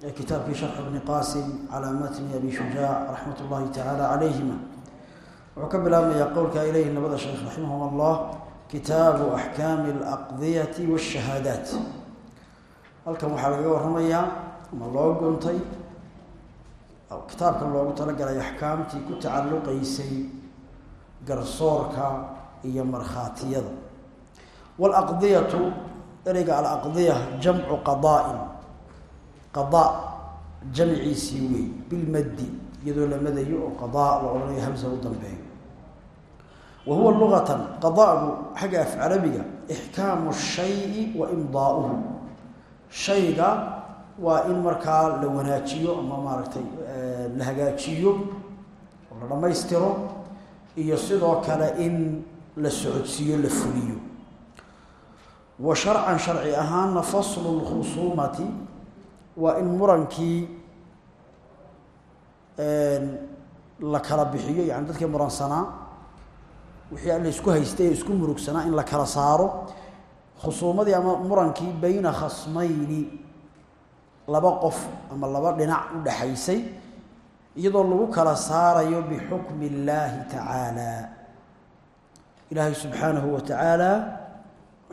kitaabkii sharx ibni qaasim calaa matni abi shujaac raxmat ullaahi tacaala calayhima. Wuxuu ka bilaabmayaa qowlkaa ileyhi nabada sheekh raximahum allah kitaabu axkaami alaqdiyati waashahaadaat halkan waxaa lagaga warramayaa ma loo guntay kitaabkan loogu talagalay axkaamtii ku tacalluqaysay garsoorka iyo markhaatiyada. Walaqdiyatu ereyga alaqdiya jamcu qadaain qadaa jamciisii wey bilmaddi iyadoo la madayo oo qadaa la odhanayo hamsa u dambeeyo. Wa huwa lugatan qadaagu xagga af carabiga ixkaamu shayi wa imdaa'uhu shayga waa in markaa la wanaajiyo ama maaragtay la hagaajiyo oo la dhammaystiro iyo sidoo kale in la socodsiiyo la fuliyo. Wa sharcan sharci ahaana faslu lkhusuumati waa in murankii la kala bixiyo yani dadkii muransanaa wixii isku haystay ee isku murugsanaa in la kala saaro. Khusuumadii ama murankii bayna khasmayni laba qof ama laba dhinac u dhaxaysay iyadoo lagu kala saarayo bixukmi illaahi tacaala. Ilaahay subxaanahu wa tacaala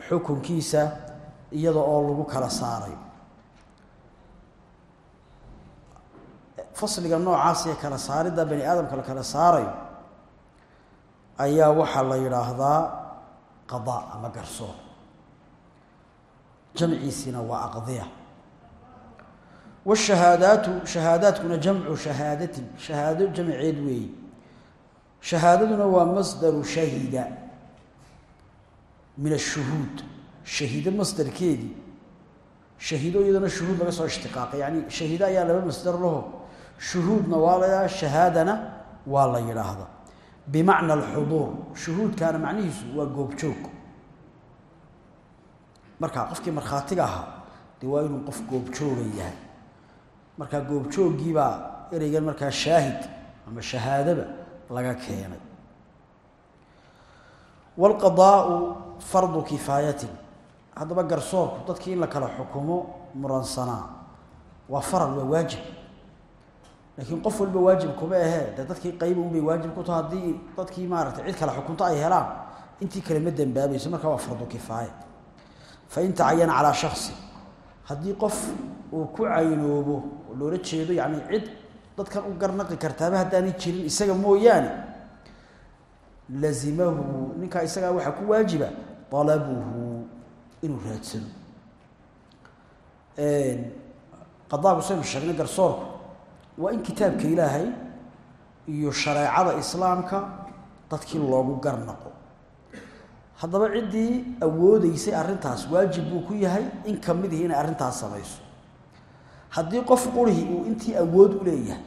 xukunkiisa iyada oo lagu kala saarayo fasliga noocaas ee kala saaridda bani aadamka la kala saarayo ayaa waxaa la yidhaahdaa qadaa ama garsoor jamciisina waa aqdiya. Wshahaadaatu shahaadaadkuna jamcu shahaadatin shahaado jamceed weeyi. Shahaadaduna waa masdaru shahida. Min ashuhuud shahido masdarkeedii shahido iyadana shuhuud laga soo ishtiqaaqay yani shahido ayaa laba masdar laho shuhuudna waa la yidhahda shahaadana waa la yidhaahda bimacna alxuduur shuhuudkaana macnihiisu waa goobjoog. Markaa qofkii markhaatiga ahaa dee waa inuu qof goobjooga yahay. Markaa goobjooggiibaa ereygan markaa shaahid ama shahaadaba laga keenay. Waalqadaau fardu kifaayatin. Haddaba garsoorku dadkii in la kala xukumo muransanaa. Waa faral waa waajib laakiin qof walba waajib kuma ahee dee dadkii qayb unbay waajib ku taha haddii dadkii maaratay cid kale xukunto ay helaan intii kale ma dembaabayso markaa waa fardu kifaaya fain tacayana calaa shaksi haddii qof uu ku caynoobo oo loola jeedo yani cid dadkan u garnaqi kartaaba haddaanay jirin isaga mooyaane lazimahu ninkaa isagaa waxaa ku waajiba alabuhu inuu raadsado. Qadaagu saynu sheegnay garsoorku waa in kitaabka ilaahay iyo shareecada islaamka dadkii loogu garnaqo. Haddaba ciddii awoodeysay arrintaas waajib buu ku yahay in ka mid ihi inay arrintaas samayso. Haddii qof qurhi uu intii awood u leeyahay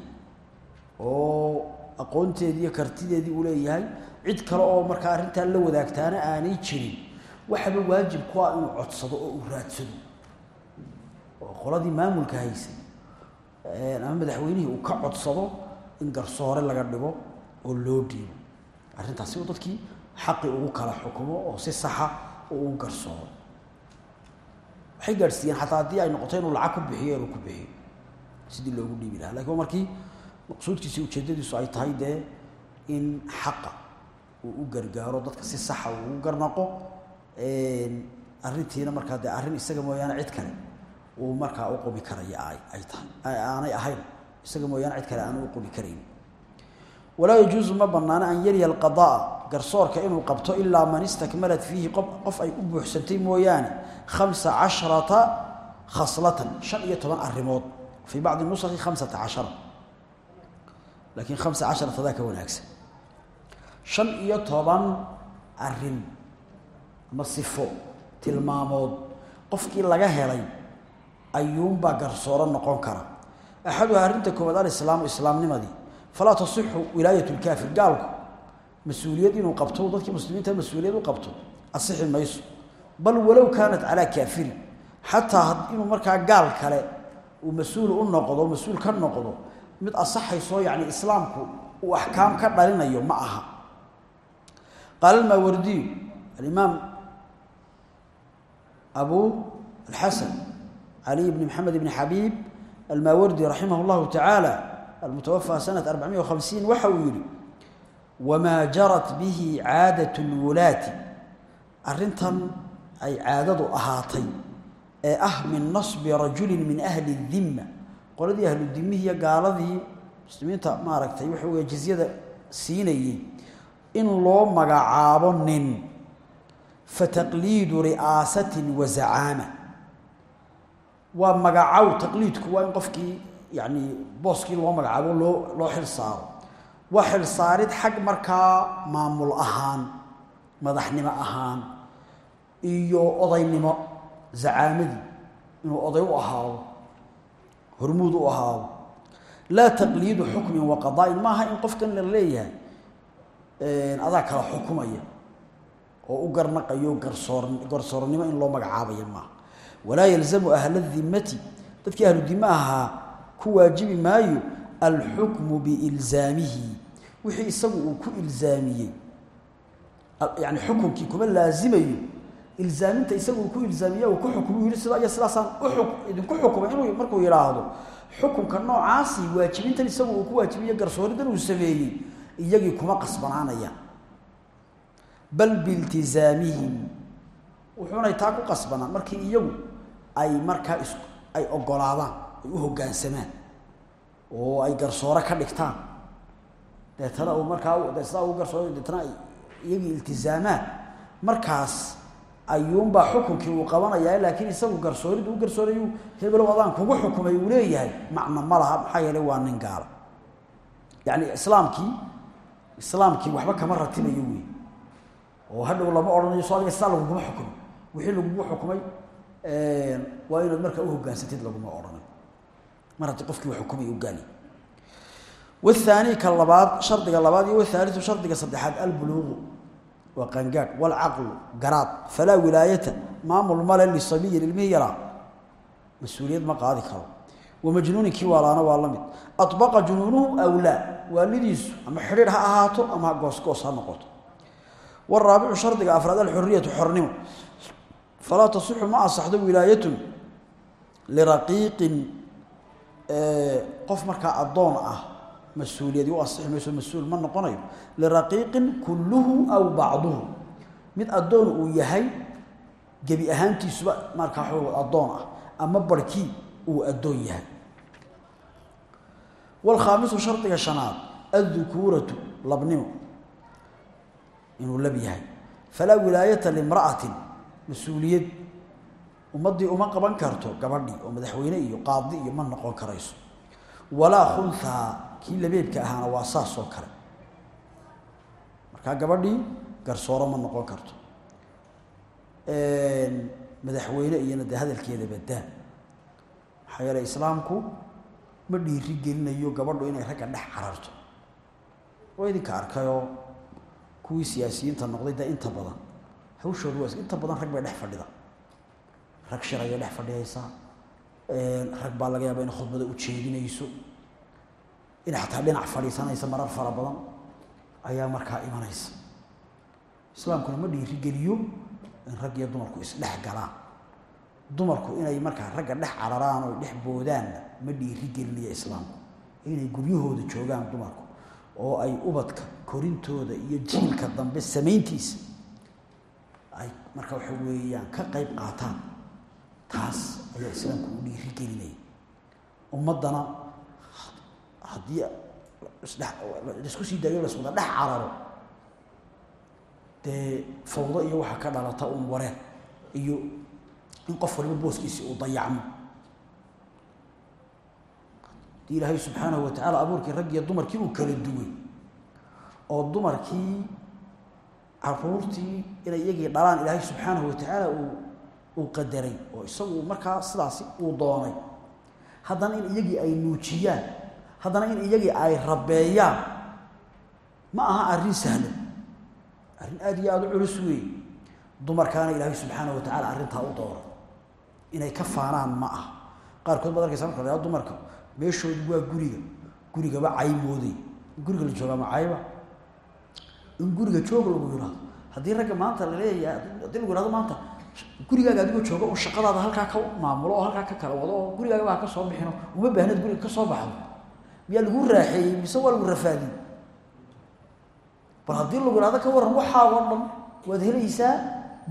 oo aqoonteedii iyo kartideedii uu leeyahay cid kale oo markaa arrintaa la wadaagtaana aanay jirin waxaba waajib ku ah inuu codsado oo uu raadsado. Oo qoladii maamulka haysay ama madaxweynihii uu ka codsado in garsoore laga dhigo oo loo dhiibo arrintaasi oo dadkii xaqi ugu kala xukumo oo si saxa ugu garsooro waxay gaadhsiiyeen xataa haddii ay noqoto inuu lacag ku bixiyo inuu ku bixiyo sidii loogu dhiibi lahaa. Lakin markii maqsuudkiisi ujeeddadiisu ay tahay dee in xaqa uu u gargaaro dadka si saxa uu ugu garnaqo arrintiina markaa dee arrin isaga mooyaane cid kale uu markaa u qubi karaya ay tahay. Aanay ahayn. Isaga mooyaane cid kale aanu u qubi karayn. Walaa yajuusu ma banaano an yarya alqadaa garsoorka inuu qabto ilaa man istakmalat fiihi. Qof ay u buuxsantay mooyaane khamsa casharata khaslatan shan iyo toban arrimood. Fii bacdi nusakhi khamsata cashara. Laakiin khamsa casharatadaa ka wanaagsan. Shan iyo toban arrin ama sifo tilmaamood. Qofkii laga helay ayuunbaa garsooro noqon kara. Axaduha arrinta koowaad alislaamu islaamnimadii falaa tasixu wilaayat lkaafir gaalku mas'uuliyad inuu qabto dadkii muslimiinta mas'uuliyad u qabto asixi mayso. Bal walow kaanat calaa kaafirin xataa inuu markaa gaal kale uu mas'uul u noqdo mas'uul ka noqdo mid asaxayso yani islaamku uu axkaam ka dhalinayo ma aha. Qaala almaawardiyu alimaam abu alxasan bni xabiib almaawardi raximah llahu tacaala almutawafaa sanata arbacmiya hamsiin waxa uu yihi wamaa jarat bihi caadat lwulaati arrintan ay caadadu ahaatay ee ah min nasbi rajulin min ahli dimma qoladii ahlu dimihiiyo gaaladii muslimiinta maaragtay waxa wey jizyada siinayey in loo magacaabo nin fataqliidu ri'aasatin wa zacaama waa magacow taqliidku waa in qofkii yani booskii loo magacaabo loo loo xil waa xil xag markaa maamul ahaan madaxnimo ahaan iyo odaynimo zacaamadii inuu oday u ahaado hormuud u ahaado. Laa taqliidu xukmin wa qadaa'in. Maaha in qofkan la leeyahay adaa kala xukumaya oo u garnaqayo garsoor garsoornimo in loo magacaabaya maaha walaa yalzamu ahla dimmati dadkii ahlu dime ahaa ku waajibi maayo alxukmu biilzaamihi. Wixii isagu uu ku ilzaamiyey yani xukunkii kuma laazimayo. Ilzaaminta isagu uu ku ilzaamiye uu ku xukumu yihi sidaa iyo sidaasaan idinku xukumay inuu markuu yidhaahdo. Xukunka noocaasi waajibintan isagu uu ku waajibiye garsooridan uu sameeyey iyagii kuma qasbanaanayaan bal biiltizaamihim ay markaa is ay ogolaadaan ay u hoggaansamaan oo ay garsoore ka dhigtaan. Deetana uu markaa de sidaa uu garsoor deetana iyagii iltizaamaan. Markaas ayuunbaa xukunkii uu qabanayaa laakiin isagu garsoorid u garsoorayu hebelow adaan kugu xukumay uu leeyahay macno ma laha maxaa yeelay waa nin gaala. Yacni islaamkii islaamkii waxba kama ratibayo wey oo hadhow lama odhanayo so adiga sidaa laguguma xukumay wixii lagugu xukumay waa inaad markaa uhogaansatid laguma odhanay. Mar haddii qofkii xukumay u gaali. Wahaani ka labaad shardiga labaad iyo wathaaliu shardiga saddexaad albuluuqu waa qangaadh walcaqlu garaad falaa wilaayata maamul male lisabiyin ilmihii yaraa mas'uuliyad ma qaadi karo. Wamajnuunin kii waalaana waa la mid. Abaqa junuunuhu awlaa waalidiisu ama xidhiir ha ahaato ama goosgoos ha noqoto. Waraabicu shardiga afraad alxuriyatu xornimo falaa tasixu ma asaxdo wilaayatun liraqiiqin qof markaa addoon ah mas'uuliyadi u asixi mayso mas'uul ma noqonayo. Liraqiiqin kulluhu aw bacduhu. Mid addoon uu yahay gebi ahaantiisuba markaa addoon ah ama barhkii uu addoon yahay. Waalkhaamisu shardiga shanaad addukuuratu labnimo. Inuu lab yahay. Falaa mas'uuliyad ummaddii uma qaban karto gabadhii oo madaxweyne iyo qaadi iyo ma noqon karayso. Walaa khunhaa kii labeebka ahaana waa saas oo kale. Markaa gabadhii garsooro ma noqon karto. Madaxweyne iyona dee hadalkeeda badaa maxaa yeeley islaamku ma dhiiri gelinayo gabadhu inay ragga dhex cararto. Waa idinka arkayoo kuwii siyaasiyiinta noqday dee inta badan hawshoodu waa inta badan rag bay dhex fadhida. Rag shirayay dhex fadhiyaysaa rag baa laga yaaba in khudbada u jeedinayso. Inay xataa dhinac fadhiisanaysa marar fara badan ayaa markaa imanaysa. Islaamkuna ma dhiirigeliyo in rag iyo dumarku isdhex galaan. Dumarku inay markaa ragga dhex cararaan oo dhex boodaanna ma dhiirigelinayo islaamku. Inay guryahooda joogaan dumarku oo ay ubadka korintooda iyo jiilka dambe samayntiisa ay marka waxa weeyaan ka qayb qaataan. Taas ayaa islaamku u dhiirigelinaya ummaddana haddii isdhe la isku sii daayo laswada dhex cararo. Dee fawdo iyo waxaa ka dhalata uun wareer iyo in qof waliba booskiisi uu dayacmo. Hadii ilaahay subxaanahu wa tacaala abuurkii rag iyo dumarkii uu kala duway oo dumarkii caruurtii inay iyagii dhalaan ilaahay subxaanahu wa tacaala uu qadaray oo isagu markaa sidaasi uu doonay. Haddana in iyagii ay nuujiyaan haddana in iyagii ay rabeeyaan ma aha arrin sahlan. Arrin aada iyo aada u culus weey dumarkaana ilaahay subxaana wa tacala arrintaa u doora inay ka faanaan ma aha. Qaarkood baad arkaysa marka dumarka meeshoodu waa guriga. Gurigaba cay mooday in guriga la joogaa ma cayba in guriga jooga lagu yidhahdo haddii ragga maanta la leeyahay haddii lagu yihahdo maanta gurigaaga adigoo jooga oo shaqadaada halkaa ka maamulo oo halkaa ka kala wado oo gurigaagaba ha ka soo bixino uma baahnad guriga ka soo baxdo. Miyaa lagu raaxeeyey? Mise waa lagu rafaadiyey? Bal haddii lagu ihahdo ka warran waxaagoo dhan waad helaysaa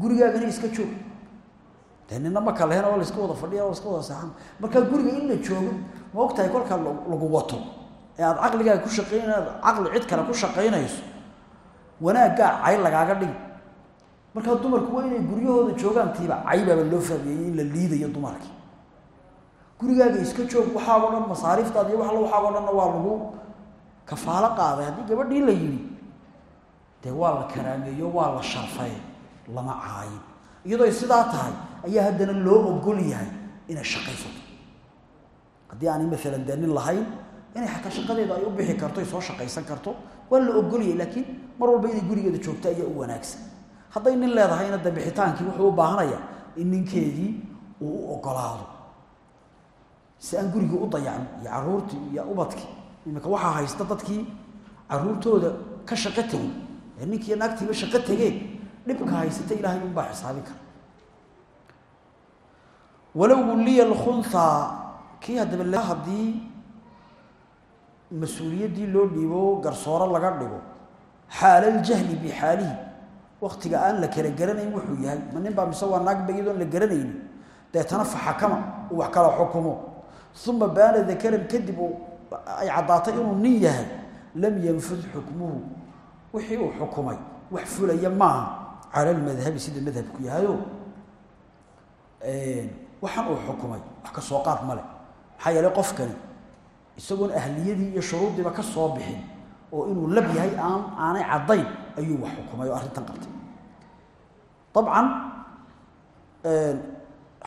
gurigaagana iska joog. Dee nina ma kala hena waa la iska wada fadhiya waa la iska wada seexan markaa guriga in la joogo ma og tahay kolkaa lagu wato. Ee aada caqligaaga ku shaqeyn caqli cid kale ku shaqaynayso wanaaggaa cay lagaaga dhigi. Markaa dumarku waa inay guryahooda joogaan tiiba caybaaba loo fahmeeyey in la liidayo dumarkii. Gurigaaga iska joog waxaagoo dhan masaariiftaada iyo wax alla waxaagoo dhanna waa lagu kafaalo qaaday haddii gabadhii la yidhi dee waa la karaameeyo waa la sharfay lama caayin. Iyadoo sidaa tahay ayaa haddana loo ogol yahay inay shaqaysato. Haddii aanay maalan dee lahayn inay xataa shaqadeeda ay u bixi karto soo shaqaysan karto waa la ogolyahay laakiin mar walba inay gurigeeda joogto ayaa u wanaagsan. Hadday nin leedahayna dee bixitaankii wuxuu u baahanaya in ninkeedii uu u ogolaado. Si aan gurigii u dayacno iyo caruurtii iyo ubadkii iminka waxaa haysta dadkii caruurtooda ka shaqo tegey ee ninkiiyo naagtiiba shaqo tegeen dhibka haysata ilaahay unbaa xisaabin kara. Walow wulliya alkhunhaa kii haddaba haddii mas'uuliyaddii loo dhiibo garsooro laga dhigo xaala aljahli bixaalihi waktiga aan la kala garanayn wuxuu yahay ma nin mise waa naagba iyadoon la garanaynin deetana faxakama uu wax kala xukumo. Uma baana dakaran kadib ay caddaatay inuu nin yahay lam yanfud xukmuhu. Wixii uu xukumay wax fulaya maaha. Cala almadhabi sida madhabku yahayo waxaan uu xukumay wax ka soo qaad male maxaa yeelay qofkani isagoon ahliyadii iyo shuruuddiiba ka soo bixin oo inuu lab yahay aan aanay caddayn ayuu wax xukumay oo arrintan qabtay. Dabcan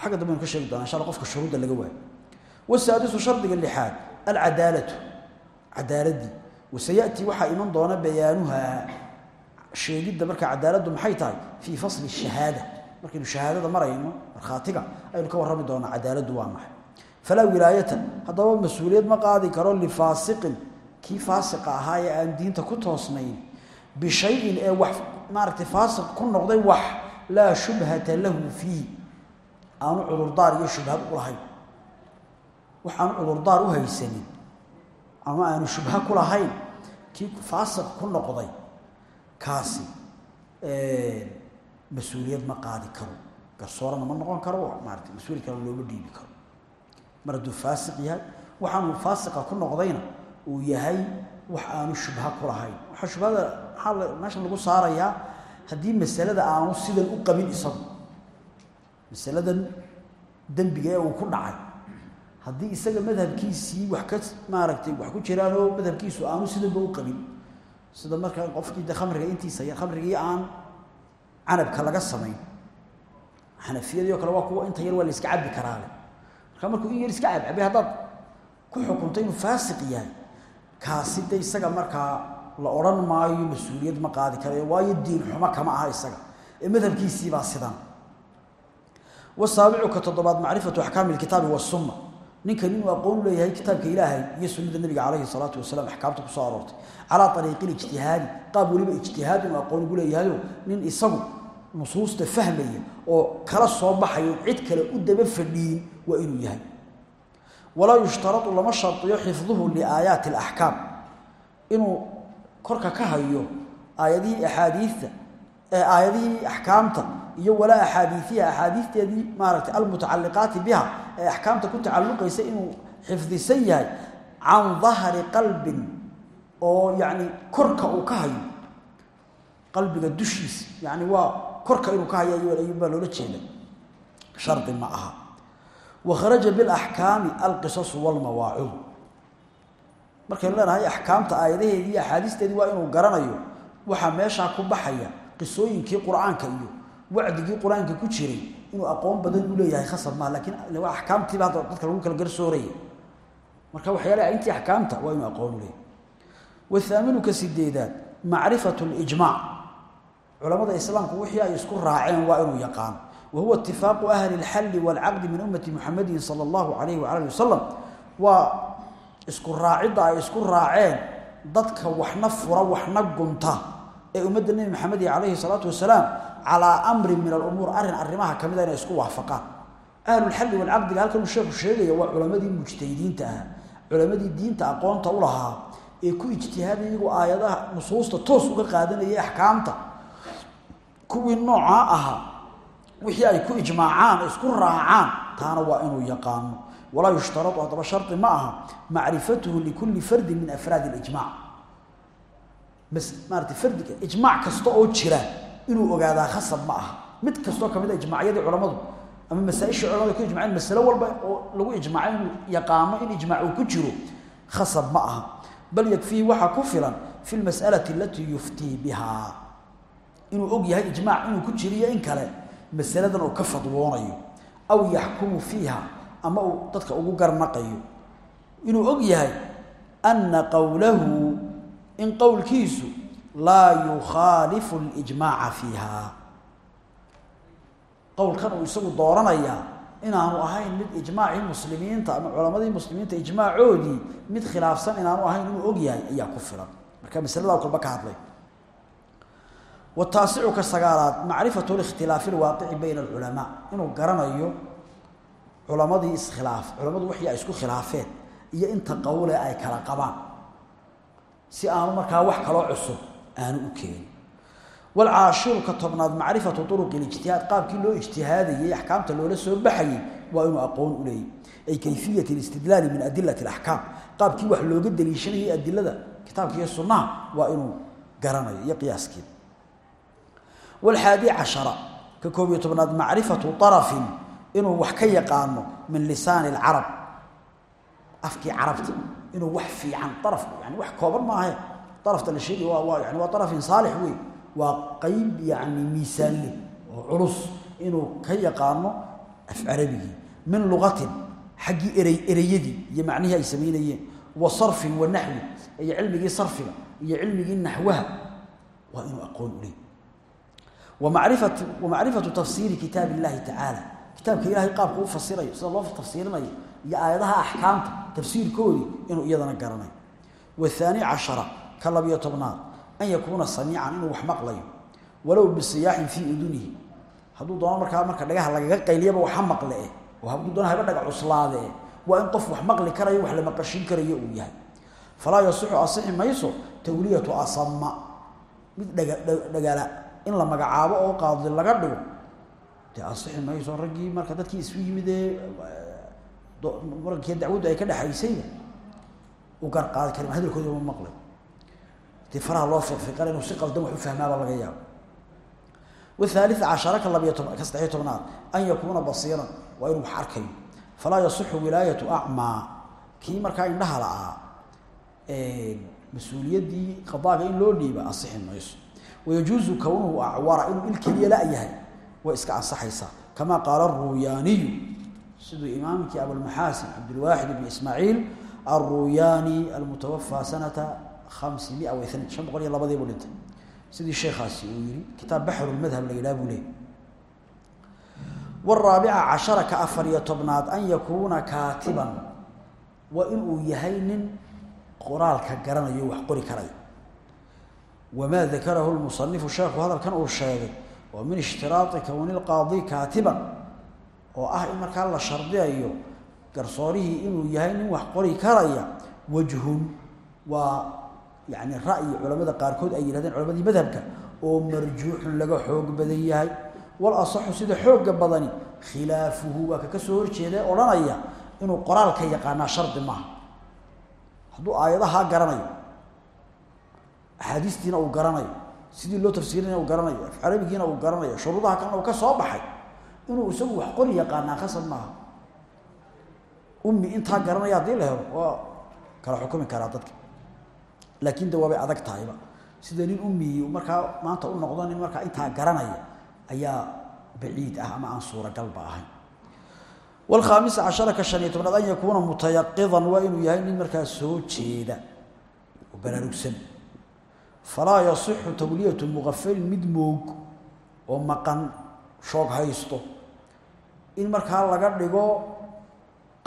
xagga dambe aynu ka sheegi doonaa insha qofka shuruudda laga waayo. Wasaadisu shardiga lixaad alcadaalatu cadaaladdii wasayatii waxaa iman doona bayaanuha. Sheegidda marka cadaaladdu maxay tahay? Fii fasli shahaada. Markaynu shahaadada marayno markhaatiga aynu ka warrami doonaa cadaaladdu waa maxay falaa wilaayata haddaba mas'uuliyad ma qaadi karo lifaasiqin kii faasiqa ahaa ee aan diinta ku toosnayn bishayin ee wax maaragtay faasiq ku noqday wax laa shubhata lahu fiih aanu cudurdaar iyo shubhad u lahayn wax aanu cudurdaar u haysanin ama aanu shubha ku lahayn kii faasiq ku noqday kaasi mas'uuliyad ma qaadi karo garsoorana ma noqon karo maarata mas'uuli dhiibi karo mar hadduu faasiq yahay waxaanu faasiqa ku noqdayna uu yahay wax aanu shubha ku lahayn. Waxaa shubhada maxaa meesha lagu saarayaa haddii masalada aanu sidan u qabin isagu. Masaladan dembiga ee uu ku dhacay. Haddii isaga madhabkiisii wax ka maaragtay wax ku jiraanoo madhabkiisu aanu sidanba u qabin sida marka qofkii de khamriga intiisa yar khamrigii aan canabka laga samayn. Xanafiyadii oo kale waa kuwa inta yar waa la iska cabi karaale marka markuu in yar iska cabcabay haddaad ku xukunto inuu faasiq yahay. Kaasi de isaga markaa la odhan maayo mas'uuliyad ma qaadi karayo waayo diin xumo kama aha isaga. Ee madhabkiisiibaa sidan wasaabicu ka toddobaad macrifatu axkaami alkitaabi wasunna ninkan inuu aqoon leeyahay kitaabka ilaahay iyo sunnada nabiga calayhi salaatu wasalaam axkaamta ku soo aroortay. Calaa ariiqi lijtihaadi qaab weliba ijtihaad inuu aqoon ugu leeyahayo nin isagu nusuusta fahmaya oo kala soo baxayo cid kale u daba fadhiyin waa inuu yahay. Walaa yushtarau lama shardiyo xifduhu liaayaati alaxkaam inuu korka ka hayo aayadihii axaadiista aayadihii axkaamta iyo walaa axaadiiiha axaadiisteedii maaragtay almutacaliqaati biha ee axkaamta ku tacalluqaysa inuu xifdisan yahay can dahri qalbin oo yacni korka uu ka hayo. Qalbiga dushiisa yani waa korka inuu ka hayo wakharaja bilaxkaami alqisasu walmawaacudu markaynu leenahay axkaamta aayadaheedii iyo waa inuu garanayo waxaa meeshaa ku baxaya qisooyinkii qur'aanka iyo wacdigii qur'aanka ku jiray inuu aqoon badan u leeyahay khasab maha lakiin waa axkaamtiiba hadda dadka lagu kala garsooraya marka waxyaalaha intii axkaamta waa inuu aqoon u leeyahy wathaaminu ka sideedaad macrifatu lijmaac culamada islaamku wixii ay isku raaceen waa inuu yaqaan muxamedin sala allahu calayhi waala ali wasalam waa isku raacidda ay isku raaceen dadka waxna fura waxna gunta ee ummadda nebi maxamed calayhi salaatu wasalaam calaa amrin min alumuur arrin arrimaha ka mida inay isku waafaqaan ahlulxalli walcaqdiga halkanuu sheekhu sheegaya waa culamadii mujtahidiinta ah culamadii diinta aqoonta u lahaa ee ku ijtihaaday iyagoo aayadaha nusuusta toos uga qaadanayay axkaamta kuwii noocaa ahaa wixii ay ku ijmaacaan isku raacaan taana waa inuu yaqaano. Walaa yushtarau haddaba shardi ma aha macrifatuhu likulli fardin min afraadi ijmac maarata fardiga ijmaac kasta oo jira inuu ogaadaa khasab ma aha. Mid kastoo ka mid a ijmaacyadii culamadu ama masaaisha culamadu ku ijmaceen masalo walba oo lagu ijmaacay inuu yaqaano in ijmaac uu ku jiro khasab ma aha. Bal yakfiihi waxaa ku filan fi lmas'alati alatii yuftii bihaa inuu og yahay ijmaac inuu ku jiriyo in kale masaladan uu ka fadwoonayo aw yaxkumu fiiha ama uu dadka ugu garnaqayo. Inuu og yahay ana qowlahu in qowlkiisu laa yukhaalifu lijmaaca fiiha. Qowlkan uu isagu dooranayaa inaanu ahayn mid ijmaacii muslimiinta ama culamadii muslimiinta ijmaacoodii mid khilaafsan inaanu ahayn inuu og yahay ayaa ku filan. Marka masalada kolba ka hadlay wataasicu ka sagaalaad macrifatu likhtilaafi lwaaqici bayna alculamaa. Inuu garanayo culamadii iskhilaaf culamadu wixii ay isku khilaafeen iyo inta qowle ay kala qabaan. Si aanu markaa wax kaloo cusub aanu u keenin. Walcaashiru ka tobnaad macrifatu uruqi lijtihaad qaabkii loo ijtihaadayey axkaamta loola soo baxayey waa inuu aqoon u leeyay. Ay kayfiyat listidlaali min adilati alaxkaam. Qaabkii wax looga daliishanayay adilada kitaabka iyo sunnaha waa inuu garanayo iyo walxaadi cashara ka koob iyo tobnaad macrifatu arafin inuu wax ka yaqaano min lisaani alcarab afkii carabta inuu wax fiican arafku yani wax kooban maahe arafta la sheegay waa waa arafin saalix wey waa qeyb yani miisaanle oo culus inuu ka yaqaano af carabigii min lugatin xaggii erey ereyadii iyo macnihii ay samaynayeen wa sarfin wa wamacrifatu tafsiiri kitaab illahi tacaala. Kitaabka ilahay qaabka u fasirayo sida loo tafsiirinayo iyo aayadaha axkaamta tafsiirkoodii inuu iyadana garanayo wahaani cashara ka labiyo tobnaad an yakuuna samiican inuu wax maqlayo walow bisiyaaxin fii udunihi hadduu doono markaa marka dhagaha lagaga qayliyaba waxa maqle eh oo hadduu doono haba dhaga cuslaade eh waa in qof wax maqli karayo wax la maqashin karayo uu yahay. Falaa yasixu asixi mayso tawliyatu asama mid dhaga dhagala in la magacaabo oo qaadi laga dhigo. Dee asixi mayso raggii marka dadkii isu yimid ee markii dacwaddu ay ka dhexaysayba u gar qaadi karin hadalkooda uma maqlay. Dee faraha loo fiqfiqan inuu si qaldan wax u fahmaaba laga yaabo wathaalith cashara ka labiyo toban ka saddexiyo tobnaad an yakuuna basiiran waa inuu wax arkayo. Falaa yasixu wilaayatu acmaa kii markaa indhaha la-aa mas'uuliyaddii qadaaga in loo dhiiba asixi mayso wayajuuzu kownuhu acwara inuu il keliya la-yahay way iska ansaxaysaa kamaa qaala aruuyaaniyu siduu imaamkii abulmaxaasin cabdilwaaxid ibn ismaaciil alruuyaani almutawafaa sanata hamsi mia wa an shan boqol iyo labadii buu dhintay sidii sheekhaasi uu yihi kitaab baxrulmadhab la yidhaha buu leeyay waraabica cashara ka afariyo tobnaad an yakuuna kaatiban waa inuu yahay nin qoraalka garanayo wax qori karaya wamaa dakarahu lmusanifu sheekhu hadalkan uu sheegay oo min ishtiraai kowni lqaadi kaatiban oo ah in markaa la shardiyayo garsoorihii inuu yahay nin wax qori karaya wajhun waa yani ra'yi culamada qaarkood ay yihahdeen culamadii madhabka oo marjuuxun laga xoog badan yahay wal asaxu sida xoogga badani khilaafuhu waa kaka soo horjeeda odhanaya inuu qoraalka yaqaanaa shardi maaha hadduu aayadahaa garanayo axaadiistiina uu garanayo sidii loo tafsiirina uu garanayo af carabigiina uu garanayo shuruudaha kalena uu ka soo baxay. Inuu isagu wax qori yaqaanaa khasab maaha. Ummi intaa garanaya haddii la helo waa kala xukumi karaa dadka. Laakiin de adag tahayba. Sida nin ummiyi markaa maanta u noqdo nin markaa intaa garanaya ayaa baciid ah ama aan suuragalba ahayn wlkhaamisa cashara ka shan iyo tobnaad an yakuuna mutayaqidan waa inuu yahay nin falaa yasixu tawliyatu muqafalin mid moog oo maqan shoog haysto. In markaa laga dhigo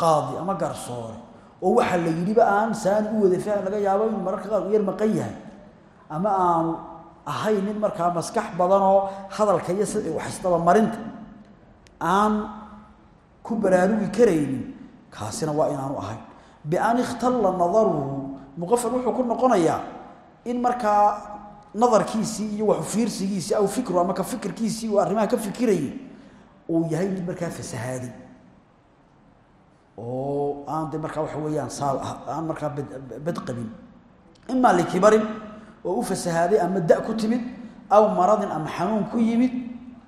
qaadi ama garsoore oo waxaa la yidhiba aan saani u wada faham laga yaabo inuu mararka qaar u yar maqan yahay ama aanu ahayn nin markaa maskax badanoo hadalka iyo waxisdaba marinta aan ku baraarugi karaynin kaasina waa inaanu ahayn. Bian ikhtalla nadaruhu muqafal wuxuu ku noqonayaa in markaa nadarkiisii iyo waxufiirsigiisii aw fikru ama ka fikirkiisii uu arrimaha ka fikirayay uu yahay mid markaa fasahaaday oo aan de markaa waxa weeyaan saal aan markaa bad qabin. Likibarin oo u fasahaaday ama da ku timid aw maradin ama xanuun ku yimid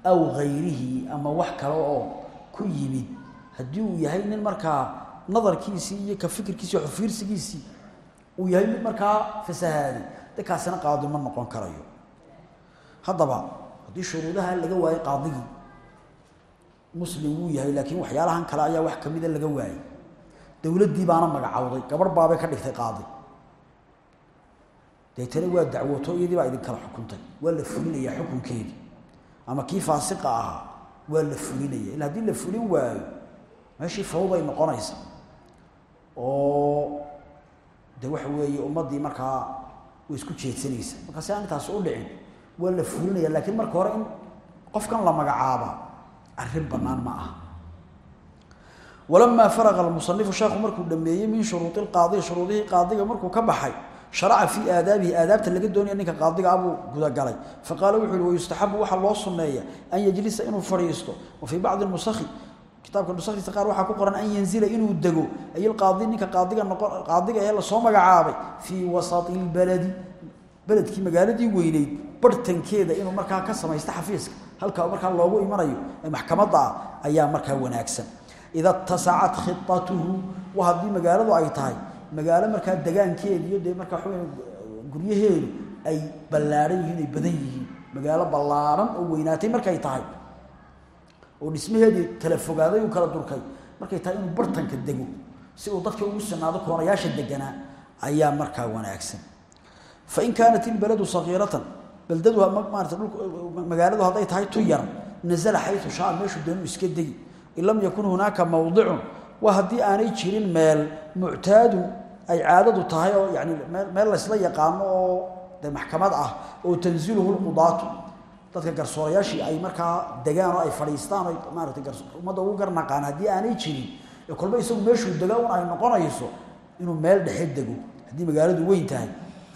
aw hayrihi ama wax kale oo ku yimid. Haddii uu yahay nin markaa nadarkiisii iyo ka fikirkiisi xufiirsigiisii uu yahay mid markaa fasahaaday de kaasina qaadi ma noqon karayo. Haddaba haddii shuruudaha laga waayo qaadigii muslim wuu yahay laakiin waxyaalahan kale ayaa wax kamida laga waayey dowladdii baana magacawday gabarh baabay ka dhigtay qaadi. Deetana waa dacwoto iyadii baa idin kala xukuntay. Waa la fulinayaa xukunkeedii. Ama kii faasiqa ahaa waa la fulinaya. Ila haddii la fulin waayo meeshii fawday noqonaysa oo de waxa weeye ummaddii markaa way isku jeedsanaysa. Markaa si aan intaasi u dhicin waa la fulinaya laakiin marka hore in qofkan la magacaaba arrin bannaan ma aha. Walamaa faraqa almusanifu sheekhu markuu dhameeyey min shuruudi lqaadi shuruudihii qaadiga markuu ka baxay sharaca fii aadaabihi aadaabta laga doonaya ninka qaadiga abuu gudagalay. Faqaala wuxuu yihi wayustaxabu waxaa loo sunneeya an yajlisa inuu fadhiisto. Wa fii bacdi nusakhi kitaabka nusakhiisa qaar waxaa ku qoran an yanzila inuu dego ay lqaadi ninka qaadiga noqon qaadiga ee la soo magacaabay fii wasati lbaladi beledkii magaaladii weyneyd barhtankeeda inuu markaa ka samaysto xafiiska halka markaa loogu imanayo ee maxkamadda ah ayaa markaa wanaagsan. Ida tasacat khitatuhu wa haddii magaaladu ay tahay magaalo markaa degaankeeda iyo dee markaa waxaweya guryaheedu ay ballaaran yihiin ay badan yihiin magaalo ballaaran oo weynaatay markay tahay oo dhismaheedii kala fogaaday uu kala durkay. Markay tahay inuu bartanka dego si uu dadka ugu sinaado koonayaasha deganaa ayaa markaa wanaagsan. Fain kaanat ilbaladu sagiiratan beldadu maarata magaaladu hadday tahay tu yar nazala xayu shaa meeshuu doonuu iska degi. In lam yakun hunaaka mawdicun waa haddii aanay jirin meel muctaadu ay caadadu tahay oo yani meel laysla yaqaano oo de maxkamad ah oo tanziluhu lqudaatu dadka garsoorayaashii ay markaa degaan oo ay fadhiistaan o maarata ummadda ugu garnaqaan haddii aanay jirin ee kolba isagu meeshuu dega un ay noqonayso inuu meel dhexe dego haddii magaaladu weyn tahay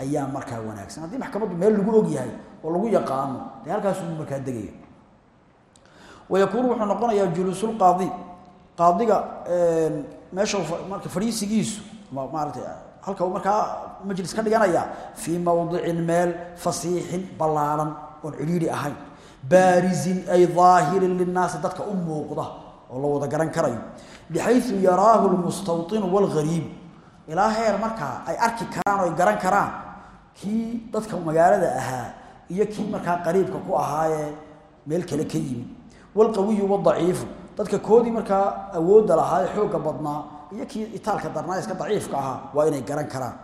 ayaa markaa wanaagsan. Haddii maxkamaddu meel lagu og yahay oo lagu yaqaano dee halkaasuu markaa degaya wayakuunu wuxuu noqonayaa juluusulqaadi qaadiga meesha marka fadhiisigiisu maarata halka uu markaa majlis ka dhiganaya fii mawdicin meel fasiixin ballaaran oon cidhiidhi ahayn. Baarizin ay daahirin linnaasi dadka u muuqda oo la wada garan karayo. Bixayu yaraahu lmustawinu waalghariibu ilaa heer markaa ay arki karaan oo ay garan karaan kii dadka magaalada ahaa iyo kii markaa qariibka ku ahaayee meel kale ka yimid. Walqawiyu wadaciifu dadka koodii markaa awoodda lahaa ee xoogga badnaa iyo kii itaalka darnaa iska daciifka ahaa waa inay garan karaan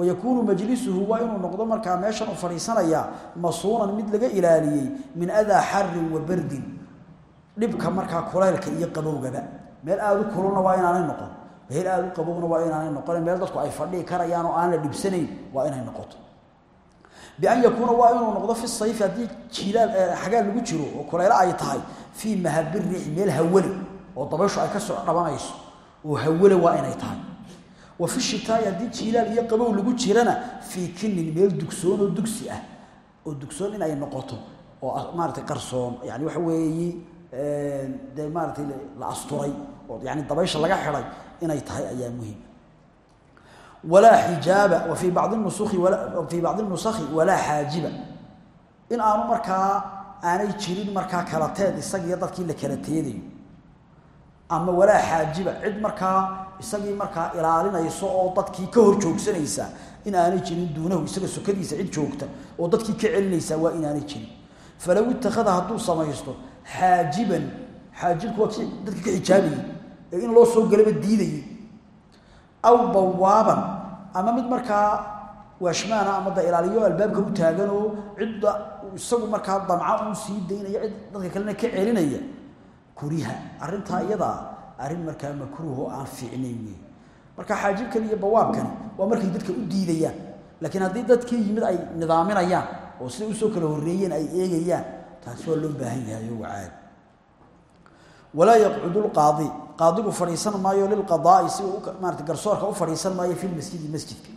wayakuunu majlisuhu waa inuu noqdo markaa meeshan u fadhiisanaya masuunan mid laga ilaaliyey min adaa xarin wa bardin. Dhibka markaa kulaylka iyo qabowgaba. Meel aada u kululna waa inaanay noqon. Meel aada u qabowna waa inaanay noqon. Meel dadku ay fadhii karayaan oo aan la dhibsanayn waa inay noqoto. Bian yakuuna waa inuu noqdo fi sayfi haddii jiilaal xagaal lagu jiro oo kulaylo ay tahay fii mahabiriix meel hawale oo dabayshu ay ka soo dhabanayso oo hawale waa inay tahay wa fi shitaai haddii jiilaal iyo qabow lagu jirana fii kinin meel dugsoon oo dugsi ah oo dugsoon in ay noqoto oo maaratay qarsoon yani waxa weeye dee maaratay la asturay oo yani dabaysha laga xiday inay tahay ayaa muhiim walaa xijaaba wa fii bacdi nusuki fii bacdi nusakhi walaa xaajiba in aanu markaa aanay jirin markaa kala teed isagiiyo dadkii la kala ama walaa xaajiba cid markaa isagii markaa ilaalinayso oo dadkii ka hor joogsanaysa in aanay jirin duunahu isaga sokadiisa cid joogta oo dadkii ka celinaysa waa inaanay jirin. Falow ittakhada hadduu samaysto xaajiban xaajibku waa dadka ka xijaabayey ee in loo soo galaba diidayay aw bawaaban ama mid markaa waashmaana ama da ilaaliyo albaabka u taagan oo cidda isagu markaa damca uu sii daynaya cid dadka kalena ka celinaya. Kuriha arrintaa iyadaa arrin markaa makruuh oo aan fiicnayn wey marka xaajibkan iyo bawaabkani waa markay dadka u diidayaan. Laakiin haddii dadkii yimid ay nidaaminayaan oo siday u soo kala horreeyeen ay eegayaan taasi waa loo baahan yahay oo caadi walaa yaqcudu lqaadi qaadigu fadhiisan maayo lilqadaai si uu maarata garsoorka u fadhiisan maayo fi lmasjidi masjidka.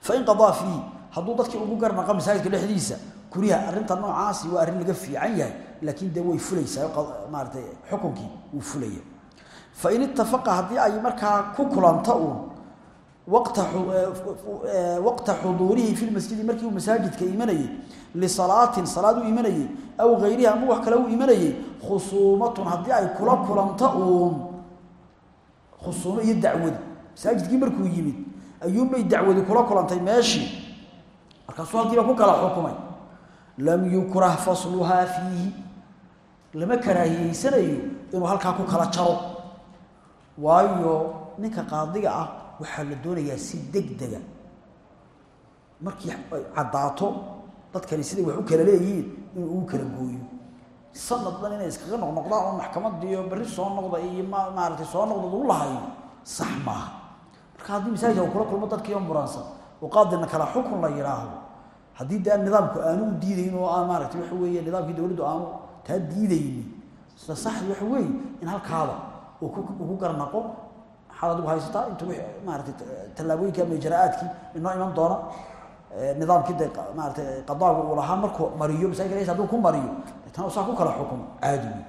Fain qadaa fiihi hadduu dadkii ugu garnaqa masaajidka dhexdiisa kuriha arrinta noocaasi waa arrin laga fiican yahay laakiin dee way fulaysaa maaratay xukunkii wuu fulaya fain ittafaqa haddii ay markaa ku kulanta uun waqta xuduurihi fi lmasjidi markii uu masaajidka imanayey lisalaatin salaad u imanayey aw gayrihi ama wax kale u imanayey khusuumatun haddii ay kula kulanta uun khusuumo iyo dacwadi masaajidkii markuu yimid ayuunbay dacwadi kula kulantay meeshii markaasuu halkiiba ku kala xukumay. Lam yukrah fasluhaa waayo ninka qaadiga ah waxaa la doonayaa si degdega. Markii ay dadkani siday wax u kala leeyihiin inuu ugu kala gooyo. Sanad dhan inay iskaga noqnoqdaan oo maxkamadiiyo berri soo noqda iyo ma maaratay soo noqda u lahayo sax maaha. Marka haddii masaajidka uu kula kulmo dadkiioo muransan oo qaadina kala xukun la yidhaahdo haddii dee nidaamku aanu u diidayn oo aan maaratay waxa weeye nidaamkii dowladdu aanu taa diidaynin sida saxdi waxa weeye in ku ugu garnaqo. Maxaad adigu haysataa inta w maaratay tallaabooyinka ama ijraa'aadkii inoo iman doona nidaamkii de maaratay qadaagu uu lahaa markuu mariyo masaajidka haduu ku mariyo tan saa ku kala xukumo caadi wey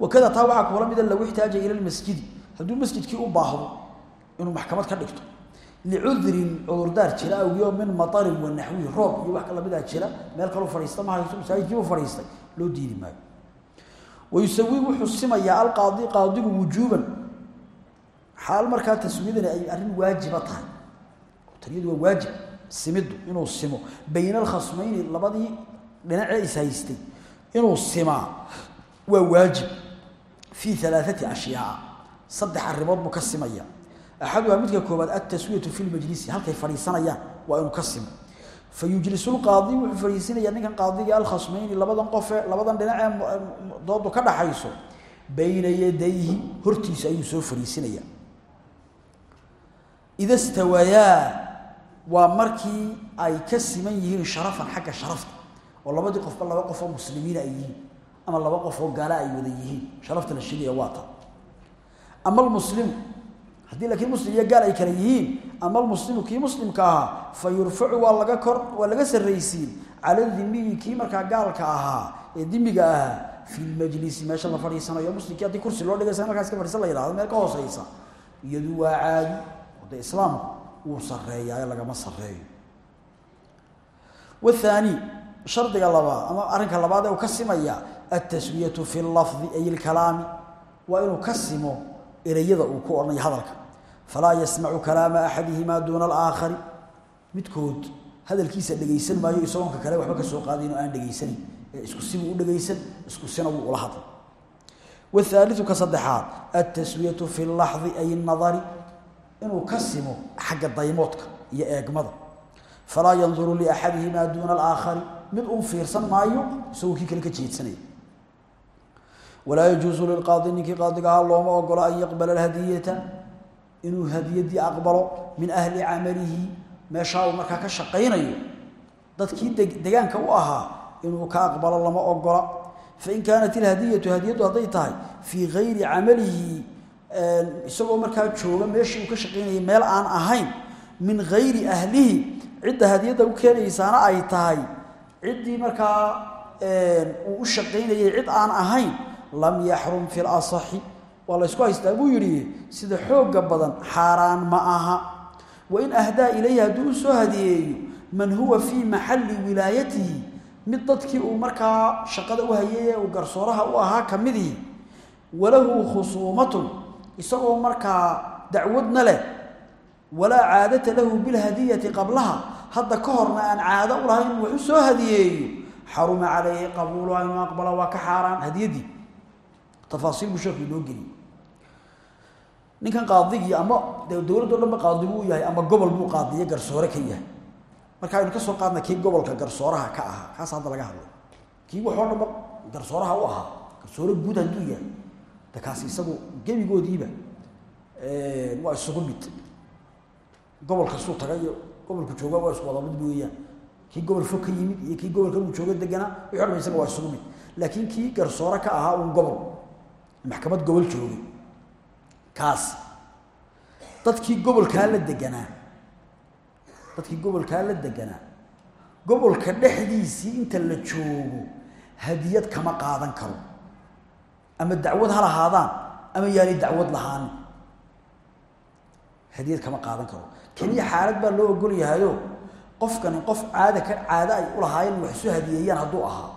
wakada taa waxaa kula mida lagu ixtaaja ila lmasjidi hadduu masjidkii u baahdo inuu maxkamad ka dhigto. Licudrin cudurdaar jira awgiyo min matarin wa naxwihi roob iyo wax kalamidaa jira meel kaloo fadhiista ma hayso masaajidkiibu fadhiistay loo diidi maayo wayusawi wuxuu simayaa alqaadi qaadigu wujuuban xaal markaa taswiyadani ay arrin waajiba tahay taniyadu waa waajib simiddu inuu simo bayna alkhasmayni labadii dhinacee is haystay inuu simaa waa waajib fii alaaati ashyaa saddex arrimood buu ka simaya axaduhaa midka koobaad altaswiyatu fi lmajlisi halkay fa yujlisu lqaadi wuxuu fadhiisinayaa ninkan qaadiga alkhasmayni labadan qofe labadan dhinacee doodu ka dhaxayso. Bayna yadayhi hortiisa ayuu soo fadhiisinaya ida stawayaa waa markii ay ka siman yihiin sharafan xagga sharafta oo labadii qofba laba qof oo muslimiina ay yihiin ama laba qof oo gaala ay wada yihiin. Sharafta la sheegaya waa ama almuslimu haddii laakiin muslim iyo gaal ay kala yihiin ama almuslimu kii muslimka ahaa fa yurfacu laga kor waa laga sarraysiin. Cala dimiyi kii markaa gaalka ahaa ee dimiga ahaa fi lmajlisi meesha la fadhiisanayo muslimkii haddii kursi loo dhigaysa markaas ka fadhiisan la yidhahdo meel ka hooseysa iyadu waa caadi oo dee islaamku wuu sarreeyaa lagama sarreeyo. Wathani shardiga labaad ama arrinka labaad ee uu ka simaya altaswiyatu fi lafdi ay ilkalaami waa inuu ka simo ereyada uu ku odhanayo hadalka falaa yasmacu kalaama axadihimaa duuna alaakhari. Midkood hadalkiisa dhegaysan maayo isagoonka kale waxba ka soo qaadayn oo aan dhegaysanin ee isku sibuu u dhegaysan isku sina wuu ula hadlay. Wahaaliu ka saddexaad altaswiyatu fi laxdi ay nadari inuu ka simo xagga daymoodka iyo eegmada. Falaa yanduru liaxadihimaa duuna alaakhari mid uun fiirsan maayo isagoo kii kale ka jeedsanaya. Walaa yajuusu lilqaadi ninkii inuu hadiyadii aqbalo min ahli camalihi meeshaa uu markaa ka shaqaynayo. Dadkii degaanka u ahaa inuu ka aqbalo lama ogola fain kaanat ilhadiyatu hadiyaddu hadday tahay fii gayri camalihi isagoo markaa jooga meeshii uu ka shaqaynayay meel aan ahayn min gayri ahlihi cidda hadiyadda u keenaysaana ay tahay ciddii markaa uu u shaqaynayay cid aan ahayn lam yaxrum fi lasaxi waa la ysku haystaa buu yidhi sida xoogga badan xaaraan ma aha. Wain ahdaa ilayhi hadduu u soo hadiyeeyo man huwa fii maxalli wilaayatihi. Mid dadkii uu markaa shaqada u hayay ee uu garsooraha u ahaa ka midii walahu khusuumatun isagoo markaa dacwadna leh walaa caadata lahu bilhadiyati qablaha. Hadda ka horna aan caado u lahayn wax u soo hadiyeeyo xaruma calayhi qabuuluha inuu aqbala waa ka xaaraan hadiyaddii. Tafaasiil buu sheekhu inoo geliyey ninkan qaadigii ama dowladdo dhanba qaadi buu yahay ama gobol buu qaadiye garsoore ka yahay. Marka aynu ka soo qaadna kii gobolka garsooraha ka ahaa kaas hadda laga hadlay kii waxoo dhanba garsooraha u ahaa garsoore guud hadduu yahay. De kaasi isagu gebigoodiiba waa isugu mid. Gobolka suu taga iyo jooga waa isku wada mid weeyaan kii gobol fog ka yimid iyo kii gobolka uu jooga deganaa wixii dhan isaga waa isugu mid. Laakiin kii garsoore ka ahaa uun gobol maxkamad gobol joogay kaas. Dadkii gobolkaa la deganaa. Dadkii gobolkaa la deganaa. Gobolka dhexdiisii inta la joogo hadiyad kama qaadan karo. Ama dacwad ha lahaadaan ama yaanay dacwad lahaanin hadiyad kama qaadan karo. Keliya xaalad baa loo ogol yahayo qofkani qof caada ka caado ay u lahaayeen wax soo hadiyeeyaan hadduu ahaa.